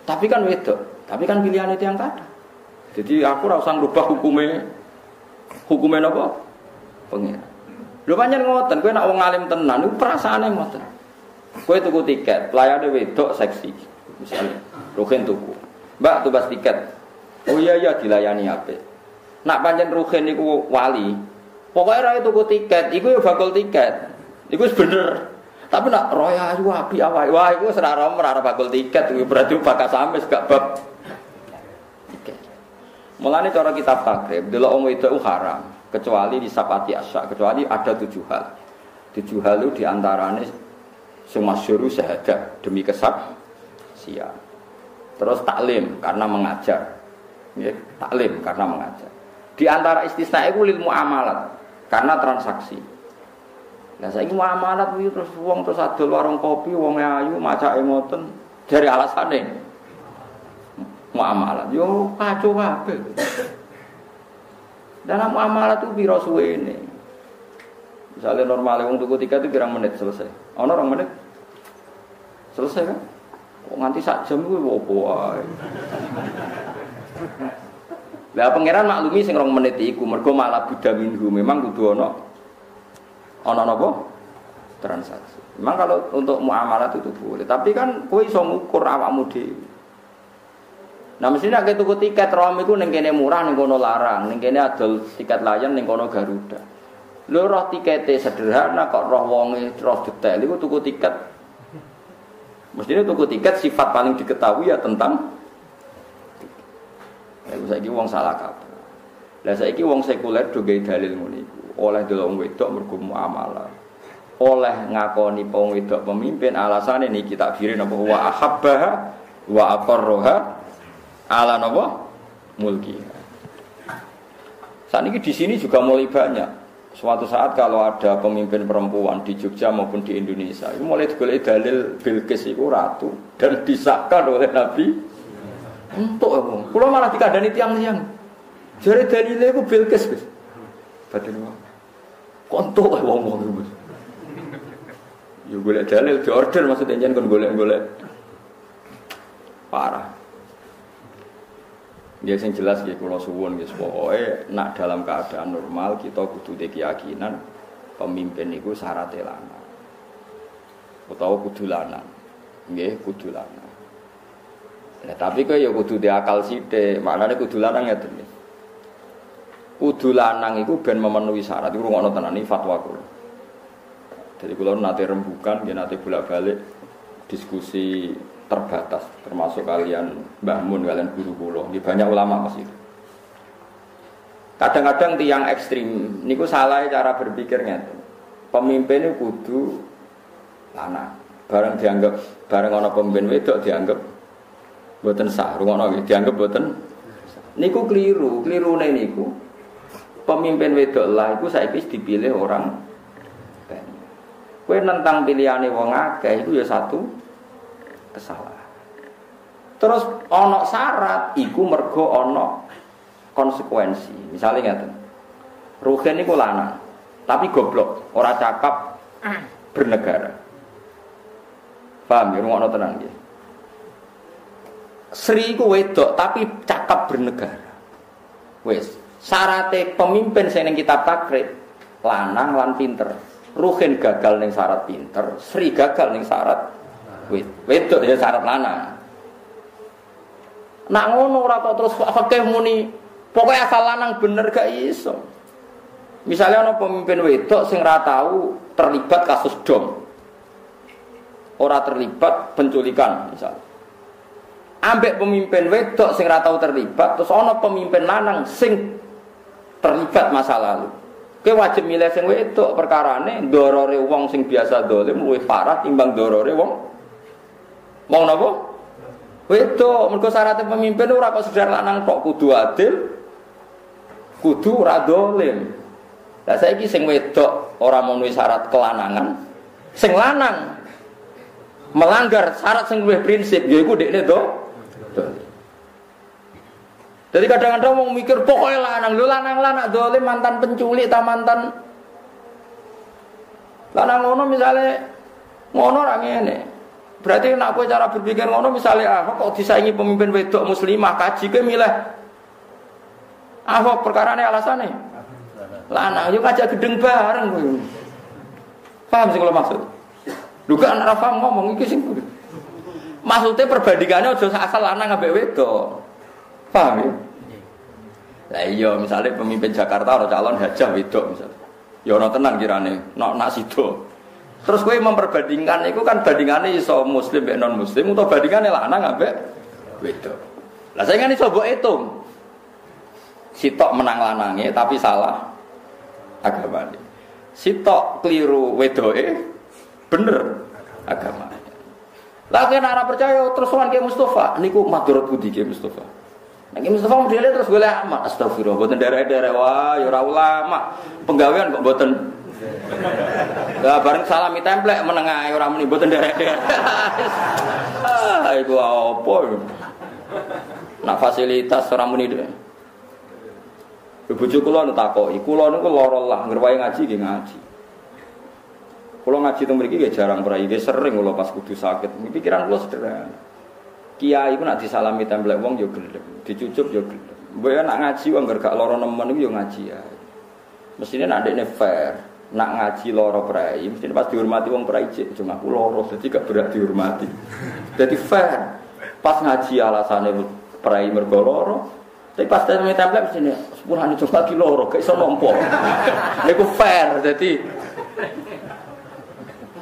Tapi kan wedok, tapi kan pilihan itu yang kata. Jadi aku ora usah ngubah hukume hukume napa? Pangeran. Lho pancen ngoten, kowe nak wong alim tenan iku perasaane ngoten. Kowe tuku tiket, pelayane wedok seksi. Misalnya, Rukin tuku. Mbak tugas tiket. Oh iya iya dilayani apa? Nak panjen ruhin niku wali. Pokoknya rai tuku tiket, iku ya bakul tiket. Iku bener. Tapi nak roya ayu api awai. Wah, iku serara merara bakul tiket. Iku berarti bakal sampai gak bab. Mulane cara kitab takrib, delok wong wedok haram, kecuali di sapati asya, kecuali ada tujuh hal. Tujuh hal itu di antaranya semua suruh syahadat demi kesab siap. Terus taklim karena mengajar. Ya, taklim karena mengajar. Di antara istisna itu ilmu amalat karena transaksi. Nah saya ini muamalat itu terus uang terus adol warung kopi, uang ayu, maca emoten dari alasannya muamalat. Yo kacau kabeh. Dalam muamalat itu biro suwe ini. Misalnya normalnya uang tuku tiga itu kira menit selesai. Oh, orang menit selesai kan? Kok nganti sak jam gue wopo Lah pangeran maklumi sing rong menit iku mergo malah minhu memang kudu ana ana napa? transaksi. Memang kalau untuk muamalah itu boleh, tapi kan kowe iso ngukur awakmu dhewe. Nah mestinya kita tuku tiket rom itu neng kene murah neng kono larang, neng kene adol tiket layan neng kono Garuda. Lho roh tiketnya sederhana kok roh wonge roh detail itu tuku tiket. Mestinya tuku tiket sifat paling diketahui ya tentang Ya saiki wong salah kaprah. Lah saiki wong sekuler do dalil ngono iku. Oleh delok wedok mergo muamalah. Oleh ngakoni wong wedok pemimpin alasane niki takbire napa wa ahabba wa aqarraha ala napa mulki. Saat ini di sini juga mulai banyak. Suatu saat kalau ada pemimpin perempuan di Jogja maupun di Indonesia, itu mulai digolek dalil Bilqis itu ratu dan disahkan oleh Nabi untuk aku. Kulo malah dikandani tiang-tiang. Jare dalile iku Bilqis, Gus. Batin wong. Kontok wae wong-wong iku, Gus. Yo golek dalil di order maksudnya jangan kon golek-golek. Parah. Ya sing jelas ya kula suwun guys pokoke nak dalam keadaan normal kita kudu keyakinan pemimpin itu syarat lanang. Utawa kudu lanang. Nggih, kudu lanang. Ya, tapi kok ya kudu di akal sithik, maknane kudu lanang ya tenan. Kudu lanang iku ben memenuhi syarat iku ngono tenan iki fatwa kula. Jadi kula nate rembukan, ya nate bolak-balik diskusi terbatas termasuk kalian Mbah Mun kalian guru kula. Ini banyak ulama pasti. Kadang-kadang tiang ekstrim niku salah cara berpikirnya. Pemimpin itu kudu lanang. Bareng dianggap bareng ana pemimpin wedok dianggap Boten sah, rungono nggih dianggap boten. Niku keliru, kelirune niku. Pemimpin wedok lah iku saiki dipilih orang Kue nentang pilihane wong akeh itu ya satu kesalahan. Terus ono syarat iku mergo ono konsekuensi. Misalnya ngeten. Ruhen niku lanang, tapi goblok, ora cakap *clears throat* bernegara. Paham ya, ngono tenang. Sri wedok tapi cakap bernegara. Wes, syaratnya pemimpin saya kitab takrib lanang lan pinter. Ruhin gagal neng syarat pinter, Sri gagal neng syarat wed. Wedok ya syarat lanang. Nak ngono ora kok terus fakih muni pokoknya asal lanang bener gak iso. Misalnya ono pemimpin wedok sing ora tahu terlibat kasus dom. Ora terlibat penculikan misalnya ambek pemimpin wedok sing ora tau terlibat terus ana pemimpin lanang sing terlibat masa lalu. Kowe wajib milih sing wedok perkarane dorore wong sing biasa dolim luwih parah timbang dorore wong. Wong napa? Wedok. Mergo syaratnya pemimpin ora kok sekedar lanang kok kudu adil kudu ora dolim. Lah saiki sing wedok ora memenuhi syarat kelanangan sing lanang melanggar syarat sing luwih prinsip yaiku dekne do jadi kadang-kadang mau mikir pokoknya lanang, lu lanang lanang dolim mantan penculik, tak mantan. Lanang ngono misalnya ngono orang ini. Berarti nak kue cara berpikir ngono misalnya ah kok disaingi pemimpin wedok muslimah kaji ke milih? Ahok perkara ini alasannya lanang yuk aja gedeng bareng paham sih kalau maksud? Lu kan Rafa ngomong iki sing Maksudnya perbandingannya udah asal lanang ambek wedok. Paham ya? Lah iya misalnya pemimpin Jakarta orang calon hajah wedok misalnya. Ya orang tenang kirane, nak nak sido. Terus gue memperbandingkan itu kan bandingannya iso muslim be non muslim atau bandingannya lanang ambek wedok. Lah saya kan iso mbok hitung. Sitok menang lanange tapi salah agama ini. Sitok keliru wedoe bener agama. Lagi anak percaya terus wan ke Mustafa niku madurat budi ke Mustafa. Nek Mustafa modele terus golek amat astagfirullah boten derek-derek wah ya ulama. Penggawean kok boten Lah bareng salami templek menengah ora muni boten derek-derek. ah *laughs* iku apa? Nak fasilitas ora muni deh. Bojo kula nu takoki, kula niku lara lah ngerwae ngaji nggih ngaji. Kula ngaji teng mriki nggih jarang prai, nggih sering kula pas kudu sakit. Pikiran kula sederhana. Kiai ku nak disalami templek wong yo gelem, dicucup yo gelem. Mbok nak ngaji wong gak lara nemen yo ngaji ya. Mestine nak ndekne fair, nak ngaji lara prai, mestine pas dihormati wong prai cek, cuma aku lara dadi gak berat dihormati. Jadi fair. Pas ngaji alasane prai mergo lara, tapi pas tanya template sini, sepuluhan itu lagi loro, kayak iso nompo. Niku fair, jadi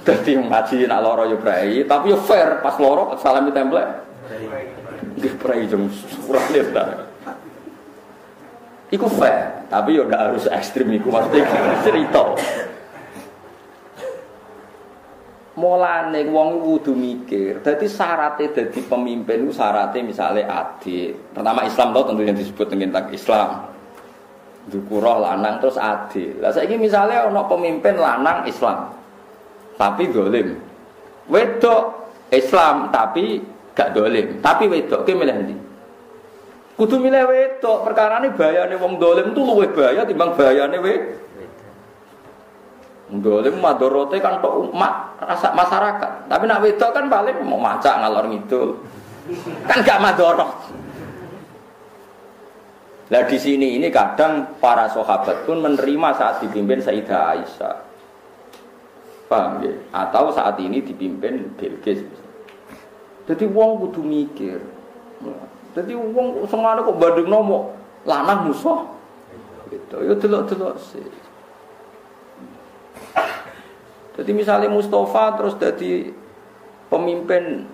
jadi ngaji nak loro yo prai, tapi yo fair pas loro salami template. Nggih prai jeng surah ta. Iku fair, tapi yo ndak harus ekstrim iku maksudnya *laughs* cerita. Mulane wong kudu mikir. Dadi syaratnya dadi pemimpin itu syaratnya misalnya adil. Pertama Islam tau tentu yang disebut tentang Islam. Dukuroh lanang terus adil. Lah saiki misalnya ono pemimpin lanang Islam. Tapi dolim. Wedok Islam tapi gak dolim. Tapi wedok ki milih ndi? Kudu milih wedok. Perkara ini bayane wong dolim itu luwih bahaya timbang bayane wedok. Dolim madorote kan tok umat rasa masyarakat. Tapi nak wedok kan paling mau maca ngalor ngidul. Kan gak madorot. Nah di sini ini kadang para sahabat pun menerima saat dipimpin Sayyidah Aisyah. Paham ya? Atau saat ini dipimpin Bilqis. Jadi wong kudu mikir. Jadi wong semana kok badung nomo lanang musuh. Gitu. Ya delok-delok sih. Jadi misalnya Mustafa terus jadi pemimpin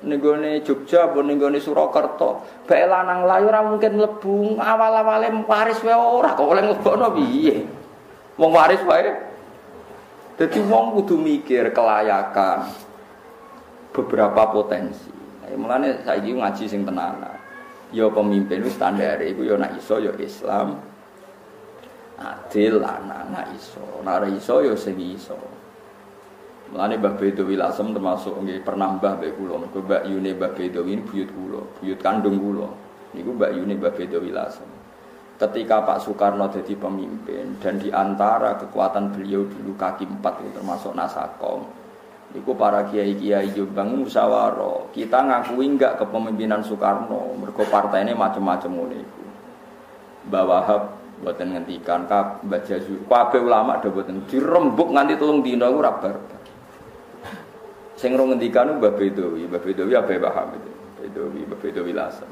nenggone Jogja, apa nenggone Surakarta, bae lanang layu ora mungkin mlebu awal-awale waris wae ora kok oleh nglebokno piye. Wong waris wae. Dadi wong kudu mikir kelayakan beberapa potensi. Nah, mulane saiki ngaji sing tenanan. Ya pemimpin wis standar iku ya nak iso ya Islam, adil lanang nak iso nak iso ya sing iso Mulane Mbah Bedowi Lasem termasuk nggih pernah Mbah mbek kula mergo Mbak Yune Mbah Bedowi ini buyut kula, buyut kandung kula. Niku Mbak Yune Mbah. Ketika Pak Soekarno jadi pemimpin dan di antara kekuatan beliau dulu kaki empat itu termasuk Nasakom, Niku para kiai kiai Jombang musyawarah. Kita ngakui enggak kepemimpinan Soekarno, mergo partainya macam-macam ngono iku. Mbah Wahab buatan ngendikan kab baca kabeh ulama ada buatan dirembuk nganti tolong dino ora bar. Sing rong ngendikan Mbah Bedowi, Mbah apa paham itu. Bedowi, Mbah Bedowi lasem.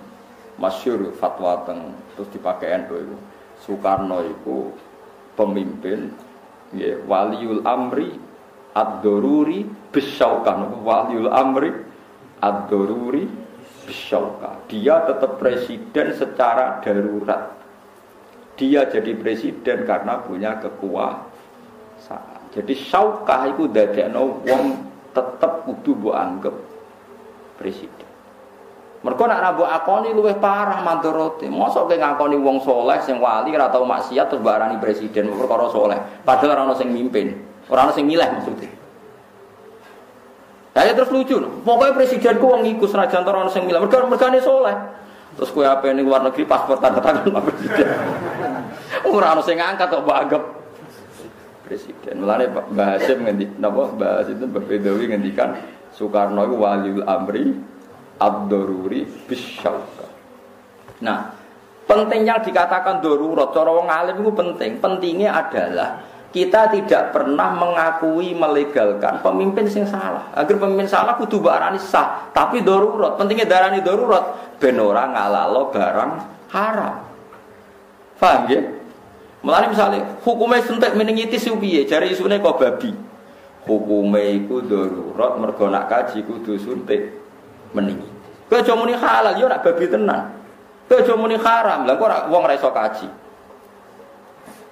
Masyur fatwa teng terus dipakai NU itu. Soekarno itu pemimpin ya, waliul amri ad-doruri bisyaukan waliul amri ad-doruri bisyauka dia tetap presiden secara darurat dia jadi presiden karena punya kekuasaan. Jadi syaukah itu dadekno wong tetep kudu mbok anggap presiden. Mereka nak nabu akoni luwih parah mandorote. Mosok ke ngakoni wong soleh sing wali ora tau maksiat terus barani presiden perkara soleh. Padahal ora ono sing mimpin, ora ono sing milih maksudnya. Saya terus lucu, pokoknya presidenku wong iku senajan ora ono sing milih. Mergo mergane soleh. Terus kue apa ini luar negeri paspor tanda tangan Pak Presiden. *laughs* Ora ono sing ngangkat kok anggap presiden. Mulane Mbah Hasim ngendi napa Mbah Hasim itu Mbah Bedawi ngendikan Soekarno itu waliul amri ad-daruri bisyauka. Nah, pentingnya dikatakan darurat cara wong alim itu penting. Pentingnya adalah kita tidak pernah mengakui melegalkan pemimpin sing salah. Agar pemimpin salah kudu barani sah, tapi darurat. Pentingnya darani darurat ben ora ngalalo barang haram. Paham ya? Mulane misalnya hukumnya suntik meningitis piye? Jare isune kok babi. Hukumnya iku darurat mergo nak kaji kudu suntik meningitis. Kowe aja muni halal yo nak babi tenan. Kowe aja muni haram. Lah kok wong ora kaji.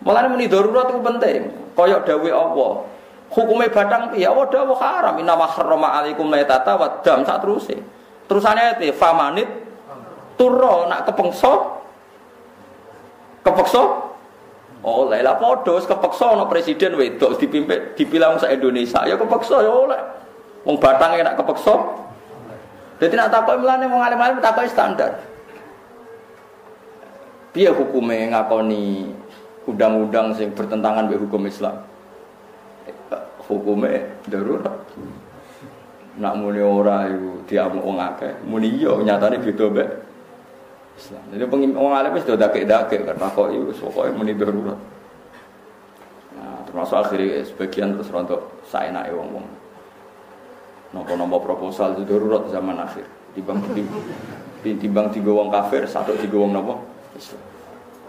Mulane muni darurat itu penting. Kaya dawuh Allah. Hukume batang piye? Allah dawuh haram. Inna ma harrama alaikum maitata wa dam sak teruse. Terusane ayat famanit turro nak kepengso kepeksa Oh, lah padha kepeksa ana presiden wedok dipimpin dipilih sak Indonesia. Ya kepeksa ya oleh. Wong batang nak kepeksa. Dadi nak takoki mlane wong alim-alim takoki standar. Piye hukume ngakoni undang-undang sing bertentangan dengan hukum Islam? Hukume darurat. Nak muni ora iku diamuk wong akeh. Muni iya nyatane beda mbek Islam. Jadi pengimam wong alim do dakek-dakek kan kok iku pokoke muni darurat. Nah, termasuk akhirnya sebagian terus rontok saenake wong-wong. Nopo-nopo proposal itu darurat zaman akhir. Timbang timbang tiga wong kafir, satu tiga wong nopo Islam.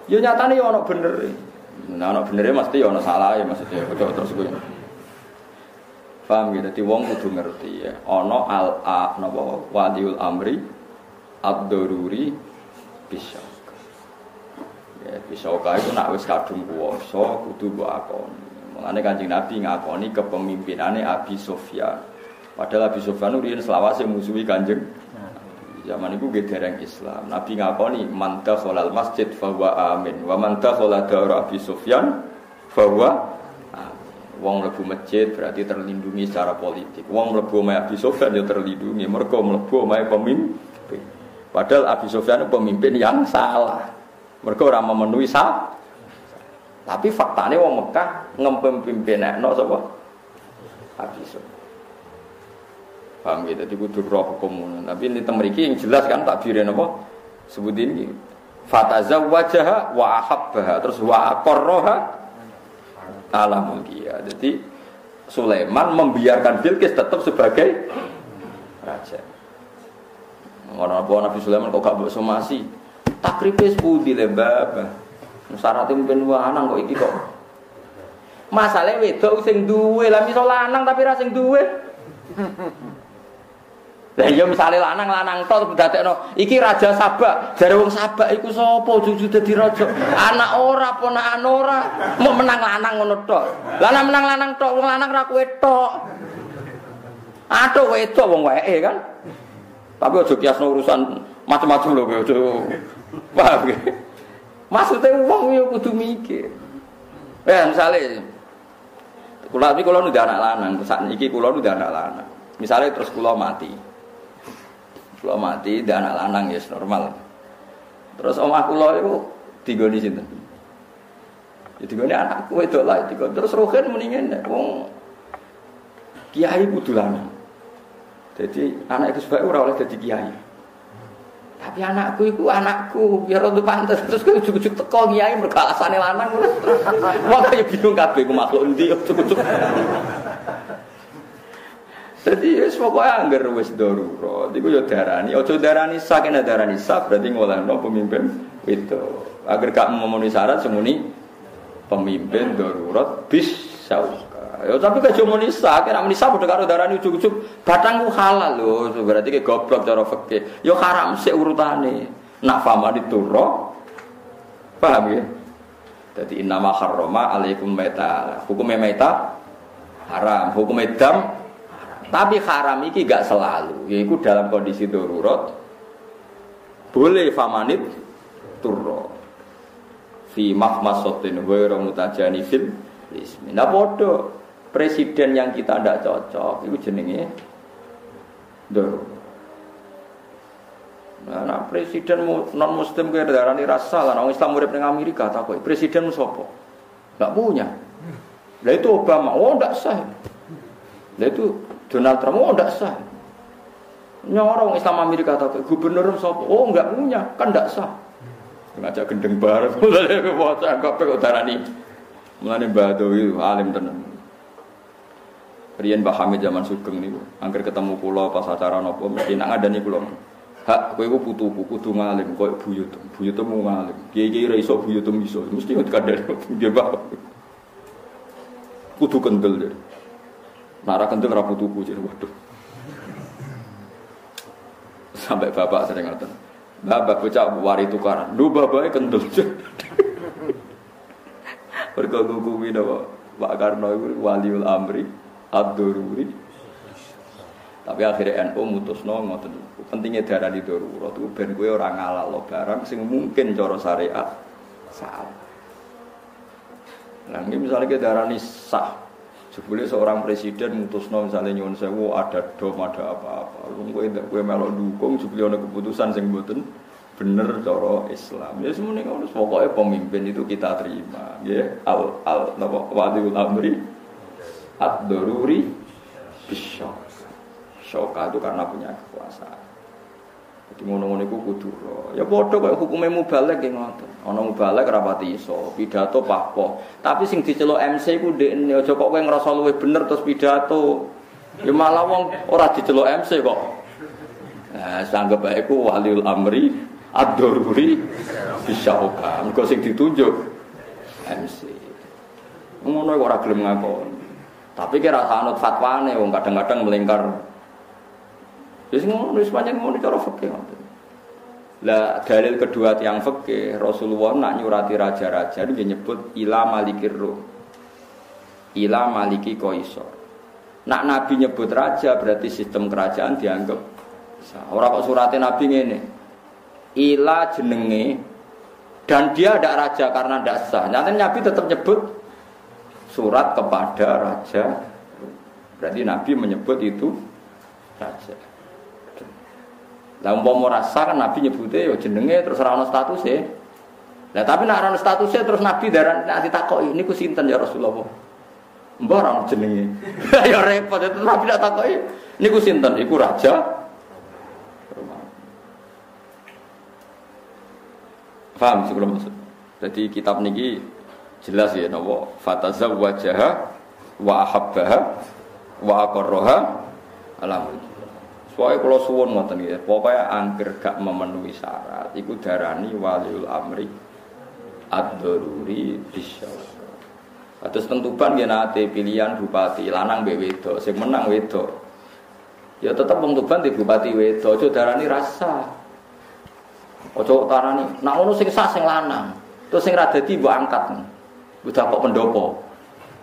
Ya nyatane ya ono bener. Nah ono bener mesti ya ono salah ya maksudnya. Terus gue. Paham gitu, jadi wong kudu ngerti ya. Ono al a napa wadiul amri ad-daruri bisa. Ya bisa itu nak wis kadung kuwasa kudu mbok akoni. Mulane Kanjeng Nabi ngakoni kepemimpinane Abi Sufyan. Padahal Abi Sufyan riyen selawase musuhi Kanjeng Zaman itu gak dereng Islam. Nabi ngakoni manta kholal masjid bahwa amin. Wa manta kholal daura Abi Sufyan bahwa Wong mlebu masjid berarti terlindungi secara politik. Wong mlebu omahe Abi Sufyan ya terlindungi. Mergo mlebu omahe pemimpin. Padahal Abi Sufyan pemimpin yang salah. Mergo ora memenuhi sah. Tapi faktanya wong Mekah ngempemimpin no sapa? Abi Sufyan. Paham gitu, jadi kudu roh hukum. Tapi ini temeriki yang jelas kan takbirin apa? Sebut ini. Fatazawwajaha wa ahabbaha terus wa aqarraha ala mulkiya. Jadi Sulaiman membiarkan Bilqis tetap sebagai raja. Orang apa Nabi Sulaiman kok gak mbok somasi? Takribe sepudi le baba. Syaratnya mungkin wah anang kok iki kok. Masalah wedok sing duwe, lah misal lanang tapi ra sing. Lah iya misale lanang-lanang tok dadekno iki raja Sabak, jare wong Sabak iku sapa cucu dadi raja? Anak ora ponakan ora, mau menang lanang ngono tok. Lah menang lanang tok, wong lanang ra kowe tok. Aduh wedok wong wae kan. Tapi aja kiasno urusan macam-macam lho aja. Paham ge? Maksudnya wong yo kudu mikir. Eh misale kula iki kula anak lanang, saat iki kula nu anak lanang. Misalnya terus kula mati. Kalau mati, dia anak lanang ya normal. Terus omah kula itu tiga di sini. Ya tiga ini anakku itu lah, tiga. Terus rohen mendingan, wong kiai kudu lanang. Jadi anak itu sebaik ora oleh jadi kiai. Tapi anakku itu anakku, biar untuk pantas. Terus gue ujuk-ujuk teko kiai berkalasane lanang. Wah kayak bingung kabeh ku makhluk endi ujuk-ujuk. Jadi wis pokoke anggar wis darurat iku ya darani. Aja darani sak nek darani sak berarti ngolehno pemimpin itu. Agar gak memenuhi syarat semuni pemimpin darurat bis sauka. Ya tapi gak cuma nisa, kira nisa padha karo darani ujug-ujug batangku halal lho. Berarti ke goblok cara fikih. Ya haram sik urutane. Nak fama diturro. Paham ya? Jadi innama harrama alaikum meta. Hukum meta haram, hukum edam tapi haram iki gak selalu, yaitu dalam kondisi darurat boleh famanit turro fi mahmasotin wa mutajani fil ismi. Nah bodoh presiden yang kita tidak cocok itu jenenge darurat. Nah, nah presiden non muslim kayak darani rasa lah, orang Islam murid dengan Amerika tak kok presiden sopo, nggak punya. Lah itu Obama, oh nggak sah. Lah itu Donald Trump, oh enggak sah. Nyorong Islam Amerika atau gubernur sopo, oh enggak punya, kan enggak sah. Ngajak gendeng bareng, *laughs* mulai wajah kok kok darani. Mulai Badawi alim tenan. Rian Hamid zaman Sugeng niku, angker ketemu kula pas acara nopo mesti nak ngadani kula. Hak kowe iku putuku kudu ngalim koyo buyut. Buyut mu ngalim. Kiai-kiai ra iso buyut iso. Mesti kadang dia bapak. Kudu kendel deh. Nara kentung rabu tuku jadi waduh. Sampai bapak sering ngatain. Bapak bocah wari tukaran. Lu bapaknya kendel. *laughs* Mergo ngukumi napa? Pak Karno itu waliul amri ad-daruri. Tapi akhirnya NU mutusno ngoten. Pentingnya darah di darurat itu ben kowe ora ngalalo barang sing mungkin cara syariat salah. Ini misalnya kita darah sah, Sebelumnya seorang presiden mutusno misalnya nyuwun sewu ada dom ada apa-apa. Lu kowe kowe melok dukung sebelum ada keputusan sing mboten bener cara Islam. Ya semuanya ngono pokoknya pemimpin itu kita terima. Ya al al napa waliul amri ad-daruri bisyok. Syoka itu karena punya kekuasaan. Jadi ngono-ngono iku kudu Ya padha kaya hukume mubalek ya ngoten. Ana mubalek rapati iso, pidato papo. Tapi sing diceluk MC iku ndekne aja kok kowe ngrasa luwih bener terus pidato. Ya malah wong ora diceluk MC kok. Nah, sanggep bae iku waliul amri ad-daruri bisyauka. Mergo sing ditunjuk MC. Ngono kok ora gelem ngakon. Tapi kira anut fatwane wong kadang-kadang melingkar. Wis ngono wis pancen ngono cara fikih Lah dalil kedua tiang fikih Rasulullah nak nyurati raja-raja dia nyebut ila malikir ruh. Ila maliki koisor. Nak Nabi nyebut raja berarti sistem kerajaan dianggap Orang kok suratnya Nabi ini ila jenenge dan dia ada raja karena tidak sah. Nanti Nabi tetap nyebut surat kepada raja. Berarti Nabi menyebut itu raja. Lah umpama rasa kan Nabi nyebutnya ya jenenge terus ora status ya. Nah tapi nak ora statusnya terus Nabi darah nanti takoki niku sinten ya Rasulullah. Mbah ora jenenge. *laughs* ya repot itu Nabi tak takoki niku sinten iku raja Paham sih kalau maksud. Jadi kitab niki jelas ya nopo fatazawwajaha wa ahabbaha wa aqarraha alam. Soalnya kalau suwon ngoten ya, pokoknya angker gak memenuhi syarat, iku darani waliul amri ad-daruri bisyawar. Atus tentuban ya nate pilihan bupati lanang be wedo, menang wedo. Ya tetap tentuban di bupati wedo, aja darani rasa. Ojo tarani, nak ngono sing sah sing lanang. Terus sing ra dadi mbok angkat. Mbok kok pendopo.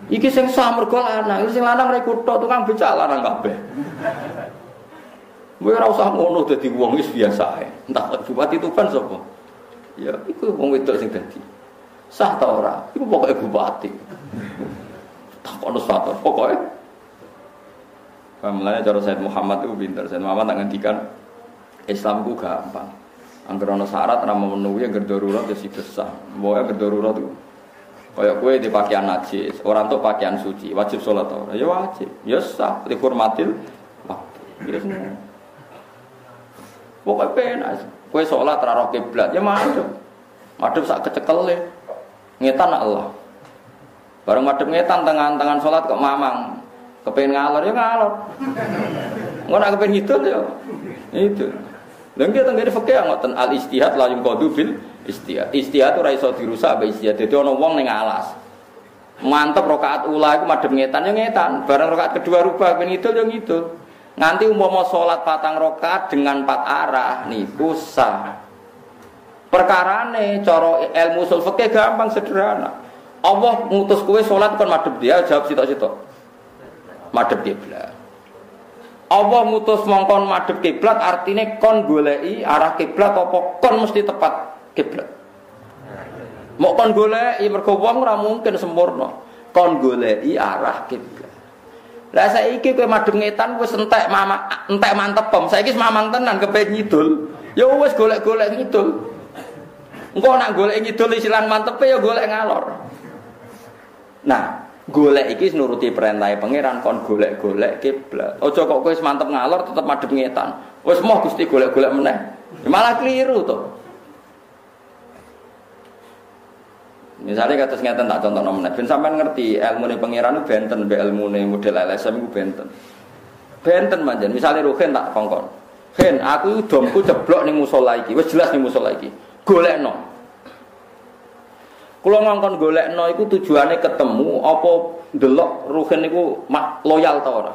Iki sing sah mergo lanang, sing lanang rek kutho tukang becak lanang kabeh. Kowe ora usah ngono dadi wong wis biasa ae. Entah bupati Tuban sapa. Ya iku wong wedok sing dadi. Sah ta ora? Iku pokoke bupati. *laughs* Tak ono satu, pokoke. Pamlane cara Said Muhammad itu pinter. Said Muhammad tak ngendikan Islam ku gampang. Angger ana syarat ora memenuhi angger darurat ya sih sah. Mbok angger darurat itu kaya kue di pakaian najis, orang tuh pakaian suci, wajib sholat ora? Ya wajib. Ya sah, dihormatil waktu. Ya. Pokoknya penas. Kue sholat raro kiblat, ya madem. Madem sak kecekel Ngetan Allah. Bareng madem ngetan tangan-tangan sholat kok mamang. Kepengen ngalor ya ngalor. *laughs* Enggak nak kepengen gitu ya. Itu. Lha nggih tengene fikih ngoten al istihad la yuqadu bil istihad. Istihad ora iso dirusak be istihad. Dadi ana wong ning alas. Mantep rakaat ula iku madhep ngetan ya ngetan. Bareng rakaat kedua rubah ben ngidul ya ngidul. Nganti umpama salat patang rakaat dengan empat arah niku sah. Perkarane cara ilmu usul fikih gampang sederhana. Allah ngutus kowe salat kon madhep dia jawab sitok-sitok. Madhep kiblat. Allah mutus mongkon madhep kiblat artinya kon golei arah kiblat apa kon mesti tepat kiblat. Mau kon golei mergo wong mungkin sempurna. Kon golei arah kiblat. Lah saiki kowe madhep ngetan wis entek mama entek mantep pom. Saiki mamang tenan kepen ngidul. Ya wis golek-golek ngidul. Engko nak golek ngidul isilan mantepe ya golek ngalor. Nah, golek iki nuruti perintah pangeran kon golek-golek kiblat. Ojo kok kowe mantep ngalor tetep madhep ngetan. Wis moh Gusti golek-golek meneh. Ya malah keliru to. Misalnya kata ngeten tak contoh nomor ben sampean ngerti ilmu nih pangeran itu benten, be ilmu nih model LSM itu benten. Benten manjan, misalnya Ruhin tak kongkon. Hen, aku domku ceblok nih musola iki, wes jelas nih musola iki. Golek no, Kulo ngongkon no iku tujuannya ketemu apa delok ruhin iku loyal ta ora.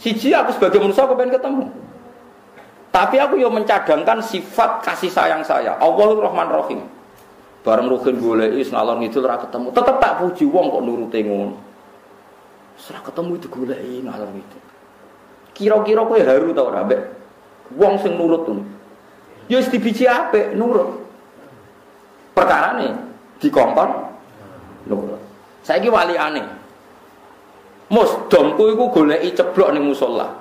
Siji aku sebagai manusia aku pengen ketemu. Tapi aku yo mencadangkan sifat kasih sayang saya. Allahur Rahman Rahim. Bareng rukin goleki ngalor ngidul ora ketemu, tetep tak puji wong kok nuruti ngono. Ora ketemu itu goleki ngalor ngidul. Kira-kira kowe haru ta ora mbek wong sing nurut ngono. Ya wis dibiji apik nurut. Perkarane dikongkon nurut. Saiki wali aneh. Mus domku iku goleki ceblok ning musala.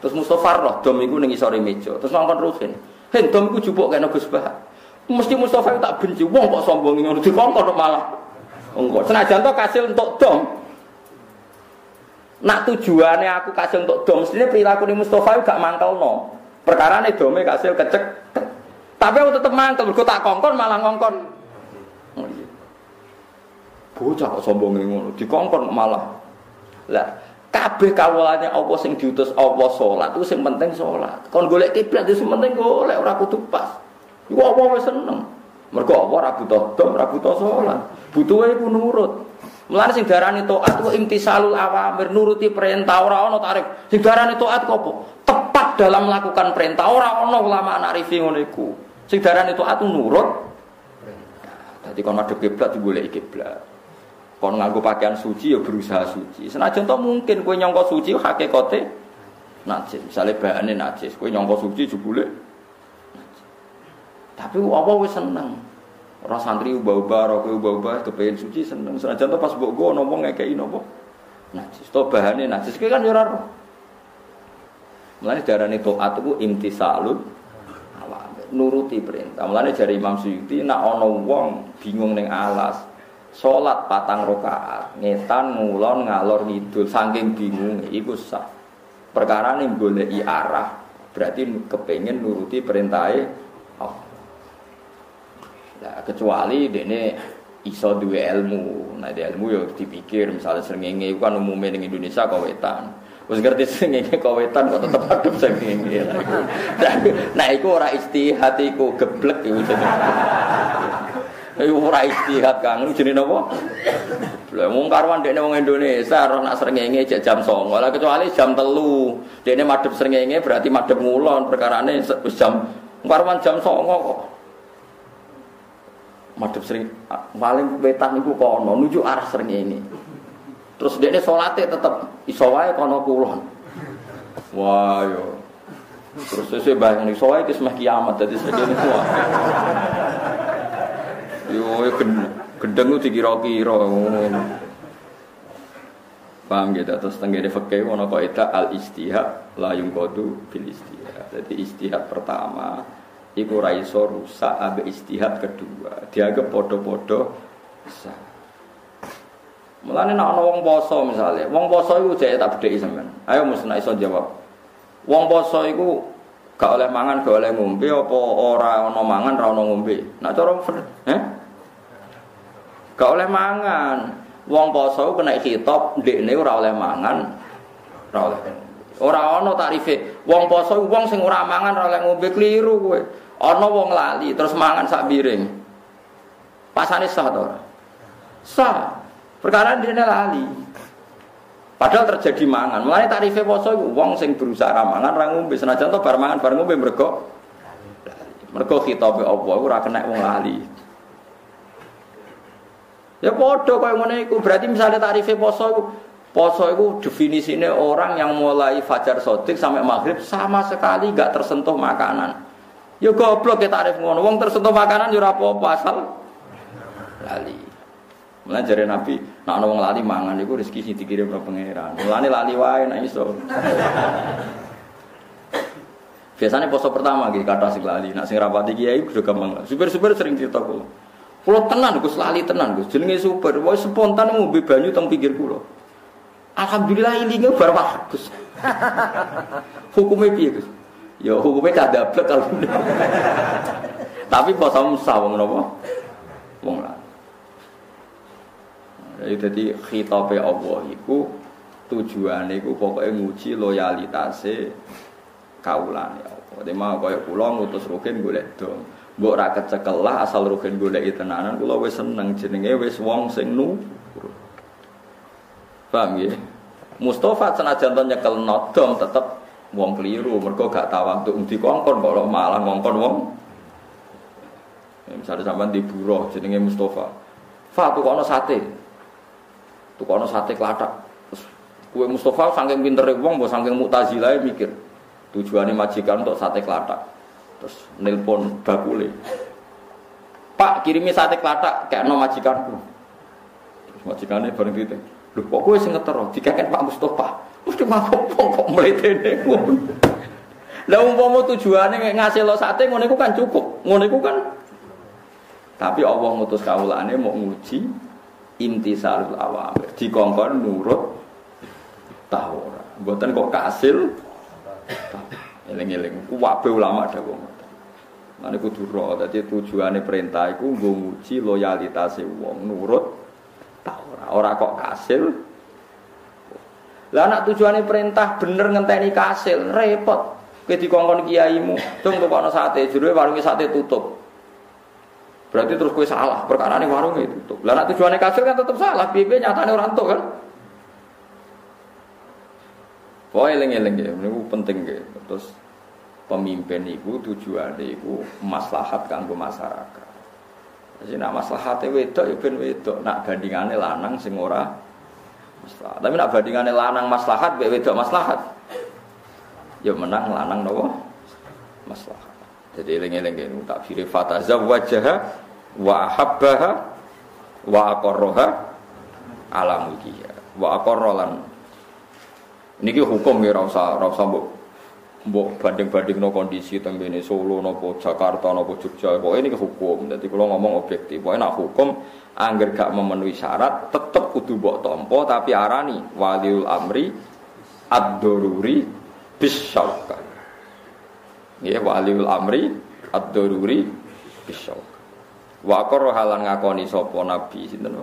Terus Mustafa roh dom iku ning isore meja. Terus ngongkon ruhin. Hen dom iku jupuk kena Gus Bah. Mesti Mustafa tak benci wong kok sombong ngono dikongkon malah. Engko senajan to kasil untuk dom. Nak tujuannya aku kasil untuk dom, mestinya perilaku ini Mustafa gak mangkel no. Perkara ini domnya kasil kecek. Tapi aku tetep mangkel, aku tak kongkon malah ngongkon. Oh, iya. Bocah kok sombong ngono, dikongkon malah. Lah, kabeh kawulane Allah sing diutus Allah salat itu sing penting salat. Kon golek kiblat itu sing penting golek ora kudu pas. Iku apa wis seneng. Mergo apa ora butuh dom, ora butuh salat. Butuhe iku nurut. Mulane sing darani taat ku imtisalul awamir, nuruti perintah ora ana tarif. Sing darani taat ku apa? Tepat dalam melakukan perintah ora ana ulama narifi ngono iku. Sing darani taat nurut. Dadi kon madhep kiblat digoleki kiblat. Kon nganggo pakaian suci ya berusaha suci. Senajan to mungkin kowe nyangka suci hakikate najis. Misale bahane najis, kowe nyangka suci jebule tapi apa wis seneng. Ora santri ubah-ubah, ora kowe ubah-ubah kepengin suci seneng. Senajan pas mbok go ngomong ngekeki napa? Najis. To bahane najis kuwi kan ya ora roh. Mulane darane taat iku imtisalul nuruti perintah. Mulane jari Imam Suyuti nak ana wong bingung ning alas, salat patang rakaat, ngetan ngulon ngalor ngidul saking bingung iku sah. Perkara ning goleki arah berarti kepengen nuruti perintahe Allah. Kecuali dene iso duwe ilmu. Nah, di ilmu yo dipikir misalnya srengenge kan umumnya di Indonesia kawetan. Wis ngerti srengenge kawetan kok tetep adem srengenge. Nah, iku ora istihad iku geblek iku. Iku ora istihad Kang, jenenge napa? Lah mung karwan dekne wong Indonesia roh nak srengenge jek jam 09.00. Lah kecuali jam 3. Dekne madhep srengenge berarti madhep ngulon perkarane wis jam karwan jam 09.00 kok madhep sering paling wetan iku kono nuju arah sering ini. Terus dia ini sholatnya tetap iso wae kono kulon. Wah yo. Terus saya bayang iso wae kismah kiamat jadi segini tua yo gedeng itu dikira-kira paham gitu terus tenggene fakih ono kok al istihad la yung kodu bil istihad jadi istihad pertama iku ra iso rusak abe istihad kedua dianggap podo-podo Mulane nek ana wong poso misale, wong poso iku jek tak bedheki sampean. Ayo mesti nek iso jawab. Wong poso iku gak oleh mangan, gak oleh ngombe apa ora ana mangan, ora ana ngombe. Nek cara eh? Gak oleh mangan. Wong poso kena khitab ndekne ora oleh mangan, ora oleh Ora ana tarife. Wong poso wong sing ora mangan ora oleh ngombe kliru kowe. Ana wong lali terus mangan sak piring. Pasane sah to? Sah. Perkara dene lali. Padahal terjadi mangan. Mulane tarife poso iku wong sing berusaha mangan ra ngombe senajan to bar mangan bar ngombe mergo mergo khitabe apa iku ora kena wong lali. Ya padha kaya ngene iku. Berarti misalnya tarife poso iku Poso itu definisinya orang yang mulai fajar sotik sampai maghrib sama sekali gak tersentuh makanan. Ya goblok ya tarif ngono. Wong tersentuh makanan ya apa-apa asal lali. Mulane jare Nabi, nek ana wong lali mangan iku rezeki sing dikirim karo pangeran. Mulane lali wae nek iso. Biasanya poso pertama gitu kata sing lali, nak sing rapati kiai udah gampang. Super-super sering cerita kula. Kula tenan Gus lali tenan Gus. Jenenge super, wae spontan mau banyu teng pinggir kula. Alhamdulillah ini nggak bar bagus. *laughs* Hukumnya piye Gus? Ya hukumnya kadablek kalau Tapi poso musa wong napa? Wong lah. Jadi khitabe Allah iku tujuane iku pokoke nguji loyalitase kaulane Allah. Dadi mau kaya kula ngutus rukin golek dong. Mbok ra kecekel lah asal rukin golek tenanan kula wis seneng jenenge wis wong sing nu Paham ya? Mustafa senajan to nyekel nodom tetep wong keliru, mergo gak tawadhu dikongkon kok malah ngongkon wong. Ya, misalnya sampean di buruh jenenge Mustafa. Fa tukono sate. Tukono sate kelatak. Kue Mustafa saking pintere wong mbok saking Mu'tazilah mikir. Tujuannya majikan untuk sate kelatak. Terus nelpon bakule. Pak kirimi sate kelatak kayak no majikanku. Terus majikannya bareng gitu. Loh kok gue sing ngetero dikeken Pak Mustafa. Mesti mabuk kok mletene. Lah umpama tujuane ngasih lo sate ngono iku kan cukup. Ngono iku kan tapi Allah ngutus kawulane mau nguji intisalul awamir. Dikongkon nurut tahu ora. Mboten kok kasil. Eling-eling kuwabe ulama wong. Nah ini kudu roh, jadi tujuannya perintah itu gue nguji loyalitas wong nurut tahu ora kok kasil. Lah anak tujuannya perintah bener ngenteni kasil repot. Kowe dikongkon kiaimu, cung tukokno sate, jero warungnya sate tutup. Berarti terus kue salah, perkara ini warungnya tutup. Lah nak tujuannya kafir kan tetap salah, bibi nyatanya orang tuh kan. Pokoknya eling-eling ya, ini penting ya. Terus pemimpin itu tujuannya itu maslahat kanggo masyarakat. Jadi nak maslahat wedok ya wedok, nak bandingannya lanang sing ora maslahat. Tapi nak bandingannya lanang maslahat, wedok maslahat. Ya menang lanang nopo maslahat. Jadi eling-eling tak firi fatazawwajah wa habbaha wa aqarraha ala mulkiha. Wa aqarralan niki hukum ya ora usah usah mbok banding-banding no kondisi tembene Solo nopo Jakarta nopo Jogja kok ini hukum jadi kalau ngomong objektif pokoknya nak hukum angger gak memenuhi syarat tetep kudu mbok tompo tapi arani waliul amri ad-daruri bis Ya waliul amri ad-daruri bisyauq. Wa halan ngakoni sapa nabi sinten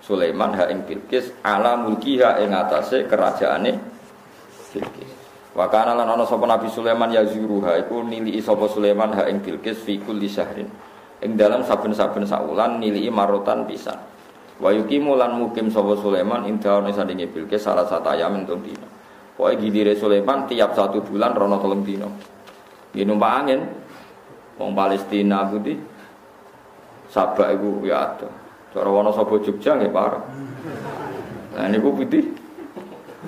Sulaiman ha ing Bilqis ala mulkiha ing atase kerajaane. Wa kana lan ana sapa Nabi Sulaiman ya zuruha iku nili sapa Sulaiman ha ing Bilqis fi kulli syahrin. Ing dalam saben-saben saulan nili marotan pisan. Wa yuqimu lan mukim sapa Sulaiman ing dalam sandinge Bilqis salah satu ayam entung dino. Pokoke gidire Sulaiman tiap satu bulan rono tolong dino. Nggih numpak angin. Wong Palestina putih. Sabak iku ya ada. Cara Wonosobo Jogja nggih parah. Nah niku putih.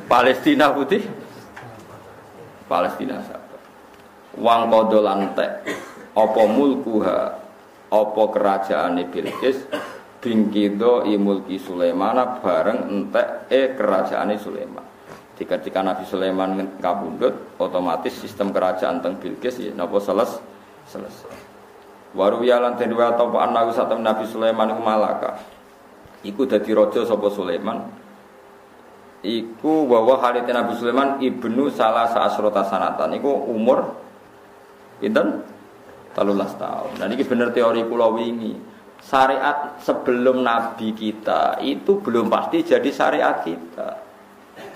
Palestina putih. Palestina sabak. Wang kodol antek. Apa mulkuha apa kerajaane Bilqis bingkido imulki Sulaiman bareng entek e kerajaane Sulaiman. Ketika Nabi Sulaiman kabundut, otomatis sistem kerajaan teng Bilqis ya napa seles selesai. Waru yalan den atau satam Nabi Sulaiman malaka. Iku dadi raja sapa Sulaiman. Iku bahwa halit Nabi Sulaiman ibnu salah saasrota sanatan. Iku umur pinten? 13 tahun. Dan ini bener teori pulau wingi. Syariat sebelum Nabi kita itu belum pasti jadi syariat kita.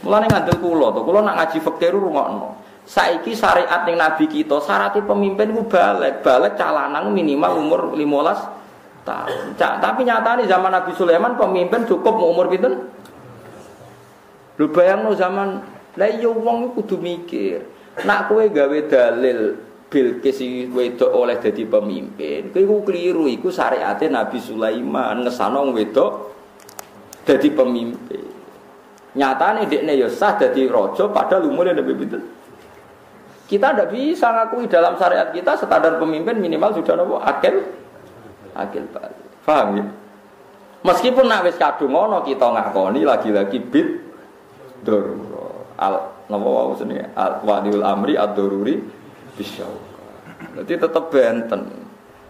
Mulane ngandel kula to, kula nak ngaji fikih rungokno. Saiki syariat ning nabi kita, syaratnya pemimpin ku balik, balik calanan minimal umur 15 tahun. Tapi nyatanya zaman Nabi Sulaiman pemimpin cukup umur pinten? Lu bayangno zaman lah iya wong kudu mikir. Nak kowe gawe dalil Bilqis wedok oleh jadi pemimpin, kowe iku keliru iku syariatnya Nabi Sulaiman ngesano wedok jadi pemimpin. Nyata nih dekne ya sah jadi rojo padahal umurnya lebih pinter. Kita tidak bisa ngakui dalam syariat kita standar pemimpin minimal sudah nopo akil akil balik. Paham ya? Meskipun nak wis kadung ngono kita ngakoni lagi-lagi bid darura. Al napa wau seni al waliul amri ad-daruri bisyauq. Jadi tetap benten.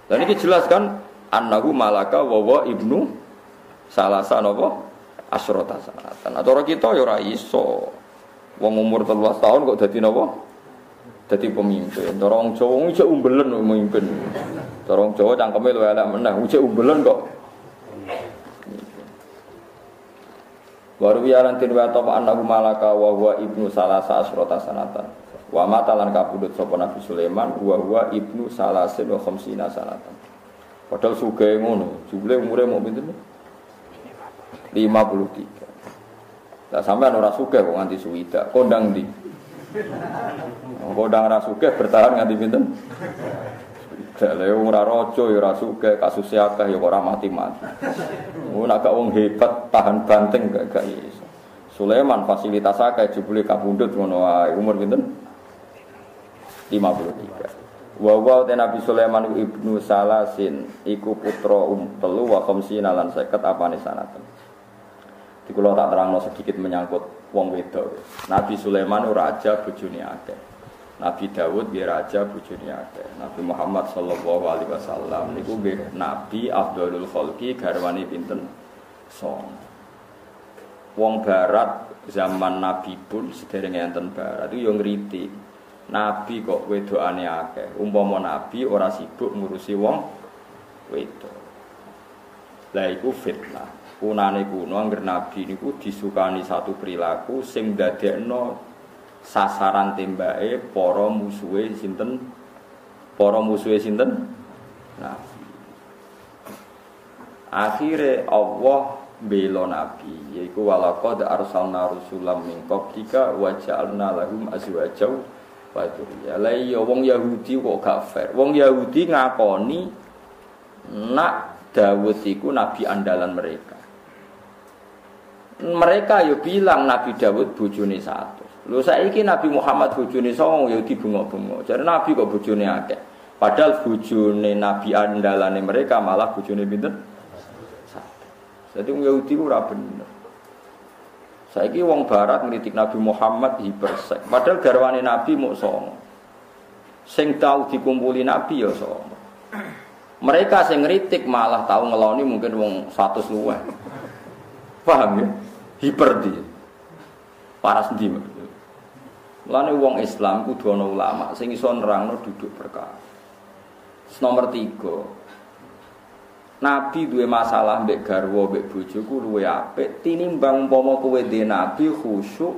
Dan ini jelas kan annahu malaka wa ibnu salasa napa asrota sanatan. Nah, cara kita ya ora iso. Wong umur 13 tahun kok dadi napa? Dadi pemimpin. Cara wong Jawa wong umbelen pemimpin. Cara wong Jawa cangkeme luwih elek meneh, cek umbelen kok. Baru wiaran tin wa annahu malaka wa huwa ibnu salasa asrota sanatan. Wa matalan kabudut sapa Nabi Sulaiman wa huwa ibnu salasin wa khamsina sanatan. Padahal sugih ngono, jumlah umure mau pinten? 53. Lah sampean ora sugih kok nganti suwida, kondang di. Kok ndang ra sugih bertahan nganti pinten? Lha ora raja ya ora sugih, kasus akeh ya ora mati-mati. Ora gak wong hebat tahan banteng gak gak iso. Sulaiman fasilitas akeh jebule kabundut ngono wae. Umur pinten? 53. Wa wa Nabi Sulaiman ibnu Salasin iku putra um telu wa khamsina lan 50 apane sanatan. Di kula tak terangno sedikit menyangkut wong wedok. Nabi Sulaiman raja bojone akeh. Nabi Dawud dia raja bojone akeh. Nabi Muhammad sallallahu alaihi wasallam niku nggih nabi Abdul khalqi garwane pinten? Song. Wong barat zaman Nabi pun sedereng enten barat itu yang ngritik. Nabi kok wedokane akeh. Umpama nabi ora sibuk ngurusi wong wedok. Lah iku fitnah. Kunane kuno angger nabi niku disukani satu perilaku sing dadekno sasaran tembake para musuhe sinten? Para musuhe sinten? Nah. Akhire Allah bela nabi yaiku walaqad arsalna rusulam min qablika wa ja'alna lahum azwaja wa dzurriyya la iya wong Yahudi kok gak fair. Wong Yahudi ngakoni nak Dawud iku nabi andalan mereka. Mereka yo bilang Nabi Dawud bojone satu Lho saiki Nabi Muhammad bojone songo ya dibunga-bunga. Jadi Nabi kok bojone akeh. Padahal bojone Nabi andalane mereka malah bojone pinten? Jadi wong Yahudi ora bener. Saiki wong barat ngritik Nabi Muhammad hipersek. Padahal garwane Nabi mau songo. Sing tahu dikumpuli Nabi ya songo. Mereka sing ngritik malah tahu ngeloni mungkin wong 100 luwih. Paham ya? Hiper dia. Paras ndi Lane wong Islam kudu ana ulama sing iso nerangno duduk perkara. Nomor tiga, Nabi duwe masalah mbek garwa mbek bojoku luwe apik tinimbang umpama kowe dhe nabi khusyuk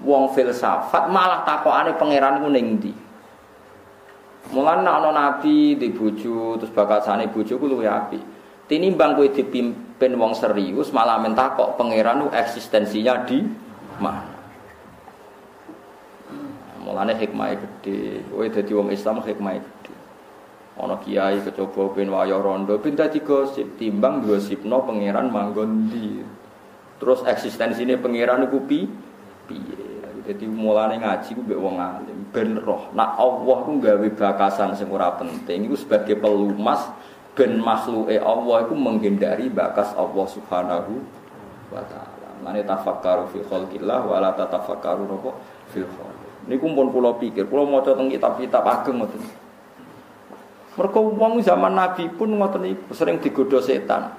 wong filsafat malah takokane pangeran ku ning ndi. Mulane ana nabi di bojo terus bakasane bojoku luwe apik. Tinimbang kowe dipimpin wong serius malah mentakok pangeran eksistensinya di mana. Mulane hikmah gede. Kowe dadi wong Islam hikmah gede. Ana kiai kecoba ben waya rondo ben dadi gosip timbang gosipno pangeran manggon. Terus eksistensine pangeran iku pi piye. Jadi mulane ngaji ku mbek wong alim ben roh. Nak Allah ku gawe bakasan sing ora penting iku sebagai pelumas ben makhluke Allah iku menghindari bakas Allah Subhanahu wa taala. Mane tafakkaru fi khalqillah wa la tatafakkaru fil khalq. Niku pun pulau pikir, pulau mau tentang kitab-kitab ageng ngoten. Mereka uang zaman Nabi pun ngoten iku sering digoda setan.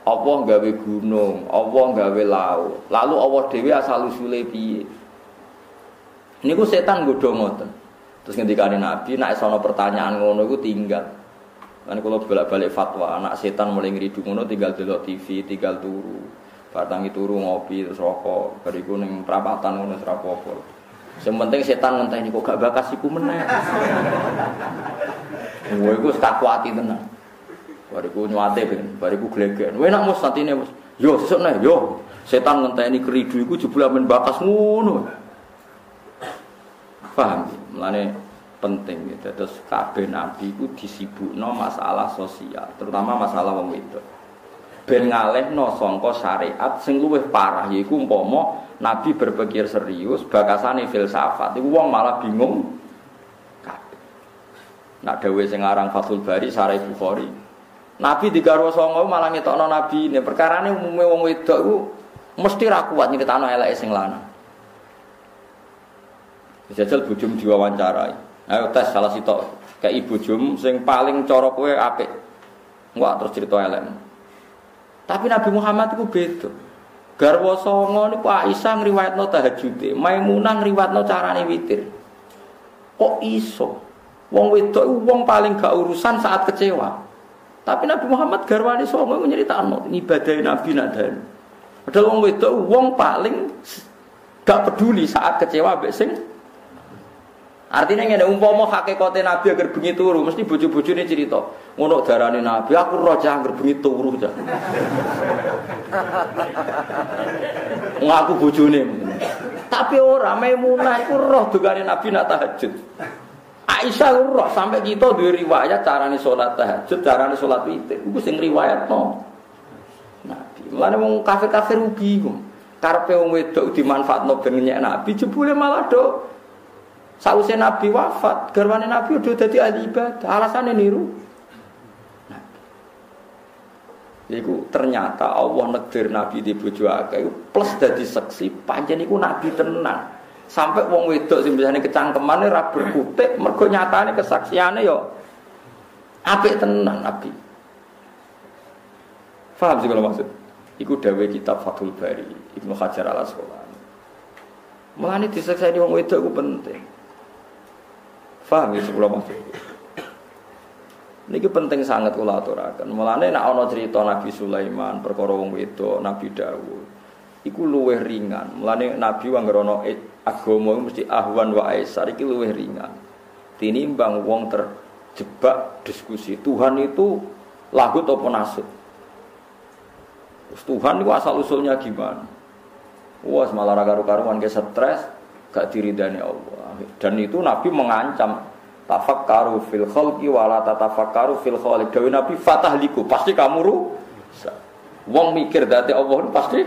Allah gawe gunung, Allah gawe laut. Lalu Allah dewi asal usule piye? Niku setan goda ngoten. Terus ketika Nabi, nak sono pertanyaan ngono iku tinggal. Kan kalau bolak-balik fatwa, anak setan mulai ngridu ngono tinggal delok TV, tinggal turu. Batangi turu ngopi terus rokok, bariku ning perapatan ngono serapopo. Yang penting setan ngenteni kok gak bakas iku meneh. Wah iku tak kuati tenan. Bariku nyuate ben, bariku glegen. Wah mus santine mus. Yo sesuk neh yo. Setan ngenteni keridu iku jebul men bakas ngono. Paham? Mulane penting gitu. Terus kabeh nabi iku disibukno masalah sosial, terutama masalah wong wedok. Ben ngalehno sangka syariat sing luwih parah yaiku umpama Nabi berpikir serius, bakasane filsafat. Iku wong malah bingung. Nak dawe sing aran Fathul Bari Sarai Bukhari. Nabi digarwa songo malah ngetokno nabi ini perkara ini umumnya wong wedok itu mesti ra kuat nyeritakno eleke sing lanang. Jajal bujum diwawancarai. Ayo tes salah sitok kayak ibu jum sing paling cara kowe apik. Wah terus cerita elek. Tapi Nabi Muhammad itu beda. Garwa songo niku Aisyah ngriwayatno tahajude, Maimunah ngriwayatno carane witir. Kok iso? Wong wedok wong paling gak urusan saat kecewa. Tapi Nabi Muhammad garwane songo nyeritakno ibadah Nabi nadan. Padahal wong wedok wong paling gak peduli saat kecewa mbek sing Artinya ngene umpama hakikate Nabi agar bengi turu mesti bojo-bojone cerita. Ngono darane Nabi, aku roja agar bengi turu ja. *laughs* Ngaku bojone. Tapi ora Maimunah iku roh dugane Nabi nak tahajud. Aisyah roh sampai kita duwe riwayat carane salat tahajud, carane salat witir. Iku sing riwayatno. Nabi. Mulane wong kafir-kafir bingung. Karepe wong wedok dimanfaatno ben nyek Nabi jebule malah do Sausé Nabi wafat, garwane Nabi udah dadi ahli ibadah. Alasane niru. Iku ternyata Allah negdir Nabi di bojo akeh plus dadi seksi pancen iku Nabi tenang. Sampai wong wedok sing biasane kecangkemane ra berkutik mergo nyatane kesaksiane yo apik tenang Nabi. Faham sih kalau maksud? Iku dawe kitab Fathul Bari Ibnu Hajar al Asqalani. Mulane disekseni wong wedok iku penting. Faham ya sebelum maksud? Niki penting sangat kula aturaken. Mulane nek ana cerita Nabi Sulaiman, perkara wong wedok, Nabi Dawud, iku luwih ringan. Mulane Nabi wanggerono agama mesti ahwan wa aisar iki luwih ringan. Tinimbang wong terjebak diskusi Tuhan itu lagut apa nasut. Tuhan itu asal usulnya gimana? Wah, malah karu-karuan ke stres, gak diridani Allah. Dan itu Nabi mengancam tafakkaru fil khalqi wala tatafakkaru fil khaliq. Dewi Nabi fatahliku, pasti kamu ru. Wong mikir dati Allah pasti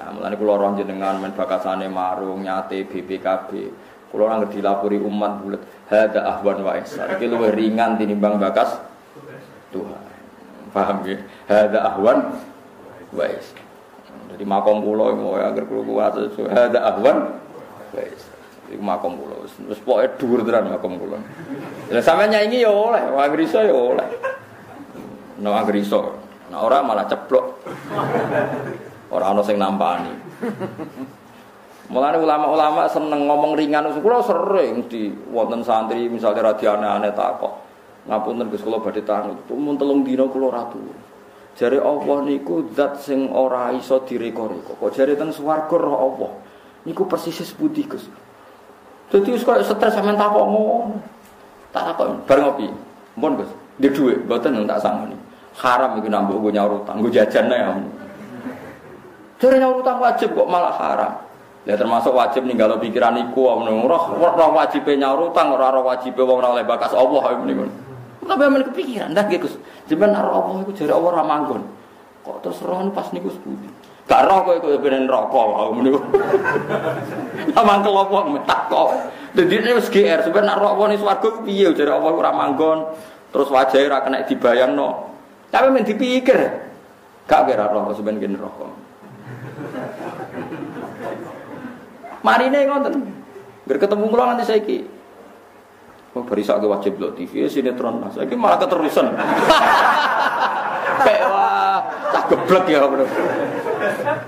Nah, mulane kula roh jenengan men bakasane marung nyate BPKB. Kula ora dilapori umat bulet. Hada ahwan wa ihsan. Iki luwih ringan tinimbang bakas Tuhan. Paham ya? Hada ahwan wa ihsan. Jadi makom kula mau agar kula kuat. Hada ahwan wa ihsan. Iku makom kula. Wis pokoke dhuwur makom kula. Lah sampeyan nyanyi ya oleh, anggere iso ya oleh. No anggere iso. Nah ora malah ceplok. Ora ana sing nampani. Mulane ulama-ulama seneng ngomong ringan. Kula sering di wonten santri misalnya radio aneh-aneh takok. Ngapunten Gus kula badhe tangi. Mun telung dina kula ratu. Jare Allah niku zat sing ora iso direko-reko. Kok jare ten swarga roh Allah. Niku persis putih Gus. Jadi wis koyo stres sampean takok ngono. Tak takok bareng ngopi. Mpun Gus, di dhuwit mboten tak sangoni. Haram iki nambah gue nyaur utang, gue jajan ya. Jadi nyaur utang wajib kok malah haram. Ya termasuk wajib ninggalo pikiran iku roh roh wajib nyaur utang ora roh wajib wong ora oleh bakas Allah niku. Tapi amen kepikiran dah Gus. Jenengan ora Allah iku jare Allah ora manggon. Kok terus roh pas niku sepundi? Gak roh kowe kowe ben rokok wae meniku. *laughs* Amang kelompok metak kok. Dadi ini wis GR sebenarnya roh wong swarga ku piye jare Allah ora manggon. Terus wajahe ora kena dibayangno. Tapi men dipikir. Gak kira roh sebenarnya rokok. *laughs* Marine ngoten. Biar ketemu kula nanti saiki. Oh, barisak wajib lo TV sinetron. Saiki malah keterusan. Kayak wah, tak geblek ya bener.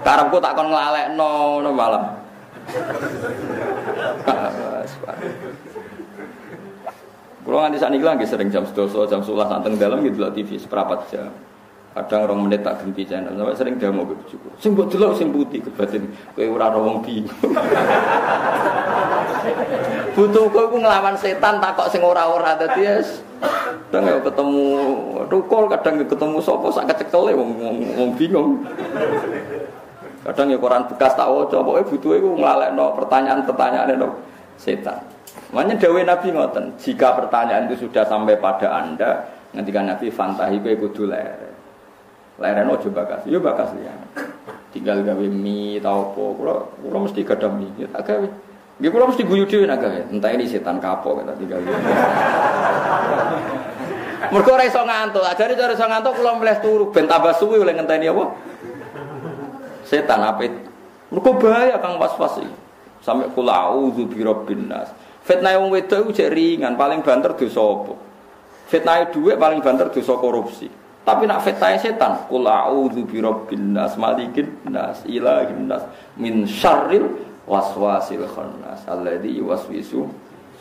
Karepku tak kon nglalekno ngono malah. Kulo nganti sakniki lagi sering jam 12 jam 11 santeng dalam gitu TV seperempat jam. Kadang orang menit tak ganti channel, sampai sering demo ke bujuku. Sing buat dulu sing putih kebatin, kue ora wong bingung. Butuh kue ngelawan setan tak kok sing ora-ora tadi yes. Kadang ya ketemu tukul, kadang ya ketemu sopo sak kecekel wong wong bingung. Kadang ya koran bekas tak waca, pokoke butuh iku nglalekno pertanyaan-pertanyaan no setan. Makanya Dewi Nabi ngoten, jika pertanyaan itu sudah sampai pada Anda, ngendikan Nabi fantahi kowe kudu lere. Leren ojo bakas, yo bakas ya. Tinggal gawe mie tau apa, kula mesti gadah mie, ya tak gawe. Nggih kula mesti guyu dhewe nak gawe. Entah ini setan kapok kita tinggal. Mergo ora iso ngantuk, ajare cara iso ngantuk kula mleh turu ben tambah suwi oleh ngenteni apa? Setan apit. Mergo bahaya kang was-was iki. Sampai kula auzu bi rabbin nas. Fitnah wong wedok iku jek ringan, paling banter dosa apa? Fitnah dhuwit paling banter dosa korupsi. Tapi nak fitnah setan, kul a'udzu bi rabbin nas, malikin nas, ilahin nas, min syarril waswasil khannas alladzi yuwaswisu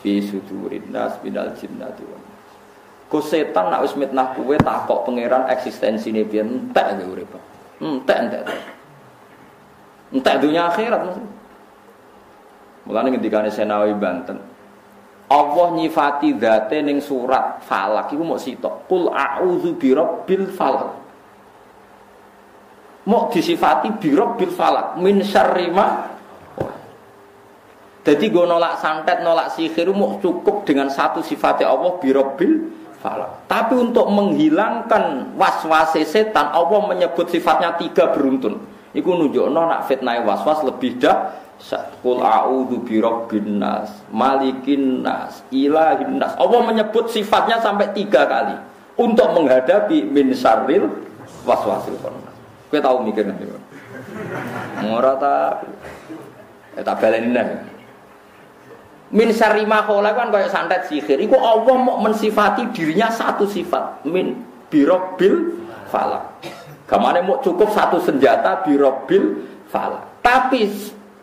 fi sudurin nas minal jinnati wan. Ku setan nak wis mitnah kowe takok pangeran eksistensine piye entek ge urip. Entek entek. Entek dunia akhirat maksud. Mulane ngendikane Senawi Banten, Allah nyifati dzate ning surat Falak iku mau sitok. Qul a'udzu birabbil falak. mau disifati birabbil falak min syarri jadi gue nolak santet, nolak sihir mau cukup dengan satu sifatnya Allah birabbil falak. Tapi untuk menghilangkan was-was setan, Allah menyebut sifatnya tiga beruntun. Iku nunjuk nak fitnah was-was lebih dah Kul a'udhu birabbin nas, malikin nas, ilahin nas. Allah menyebut sifatnya sampai tiga kali untuk menghadapi min syarril waswasil khannas. Kowe tahu mikir nanti. Ora ta eh tak baleni Min syarri ma kan kayak santet sihir. Iku Allah mau mensifati dirinya satu sifat min birabbil falak. Kamane mau cukup satu senjata birabbil falak. Tapi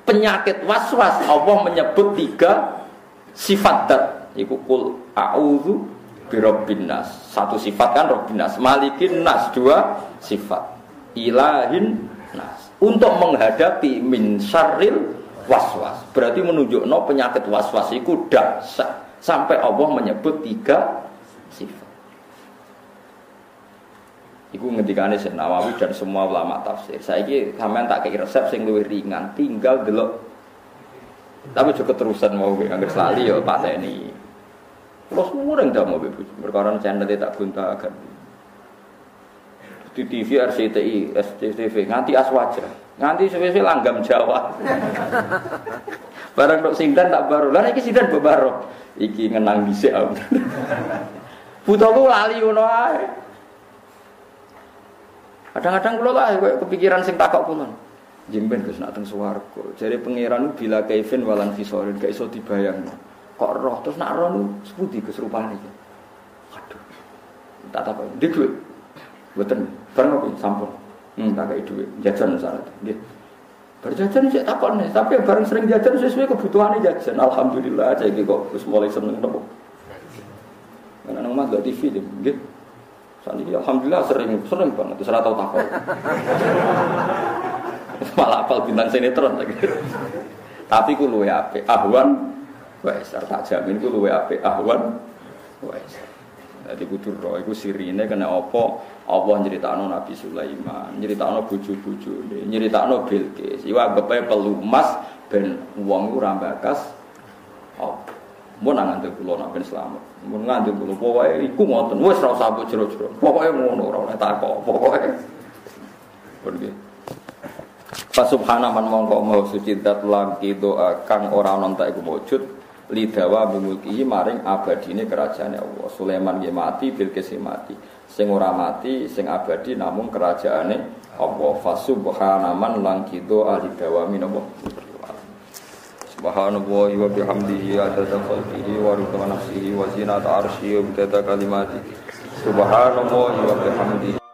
penyakit was-was Allah menyebut tiga sifat dat iku kul a'udzu birabbin nas satu sifat kan rabbin nas malikin nas dua sifat ilahin nas untuk menghadapi min syarril waswas berarti menunjuk no penyakit waswas itu dahsyat sampai Allah menyebut tiga sifat Iku ngendikane Syekh Nawawi dan semua ulama tafsir. Saiki sampean tak kei resep sing luwih ringan, tinggal delok. Tapi juga terusan mau angger selalu ya pateni. Terus mureng dah mau bebu. Perkara channel tak guntakan. Di TV RCTI, SCTV nganti aswaja. Nganti sesuai langgam Jawa. Barang dok sindan tak baru. Lah iki sindan baru. Iki ngenang dhisik. Butuhku lali ngono ae. Kadang-kadang kula lah kepikiran sing takok kula. Jemben Gus nak teng swarga. Jare pangeran bila kaifin walan fisorin gak iso dibayangno. Kok roh terus nak roh nu sepundi Gus rupane iki. Aduh. Tak takok. Duit. Mboten. Bareng apa sampun. Hmm, tak kei duit. Jajan syarat. Nggih. Berjajan sih takon nih, tapi bareng sering jajan sesuai kebutuhannya jajan. Alhamdulillah aja iki kok Gus mulai seneng nopo. Karena nang mah TV deh, gitu. Saat alhamdulillah sering sering banget, serah tahu takut. *laughs* Malah apal bintang sinetron lagi. Tapi ku luwe ape ahwan wes tak jamin ku luwe ape ahwan wes. Jadi kudu roh iku sirine kena apa Allah nyeritakno Nabi Sulaiman, nyeritakno bojo-bojone, nyeritakno Bilqis. Iku anggape pelumas ben wong ora bakas oh. Mau nang ngandel kula nak ben selamat. Mau ngandel kula pokoke iku ngoten. Wis ora usah jero-jero. Pokoke ngono ora oleh takok. Pokoke. Nggih. Fa subhana man mongko mau suci dat langki doa kang ora ana iku wujud lidawa bumulki maring abadine kerajaan Allah. Sulaiman nggih mati, Bilqis mati. Sing ora mati, sing abadi namun kerajaane Allah. Fa subhana man langki doa lidawa minallah. Subhanallahi wa bihamdihi adada khalqihi wa ridha nafsihi wa zinata arsyihi wa bidada kalimati Subhanallahi wa bihamdihi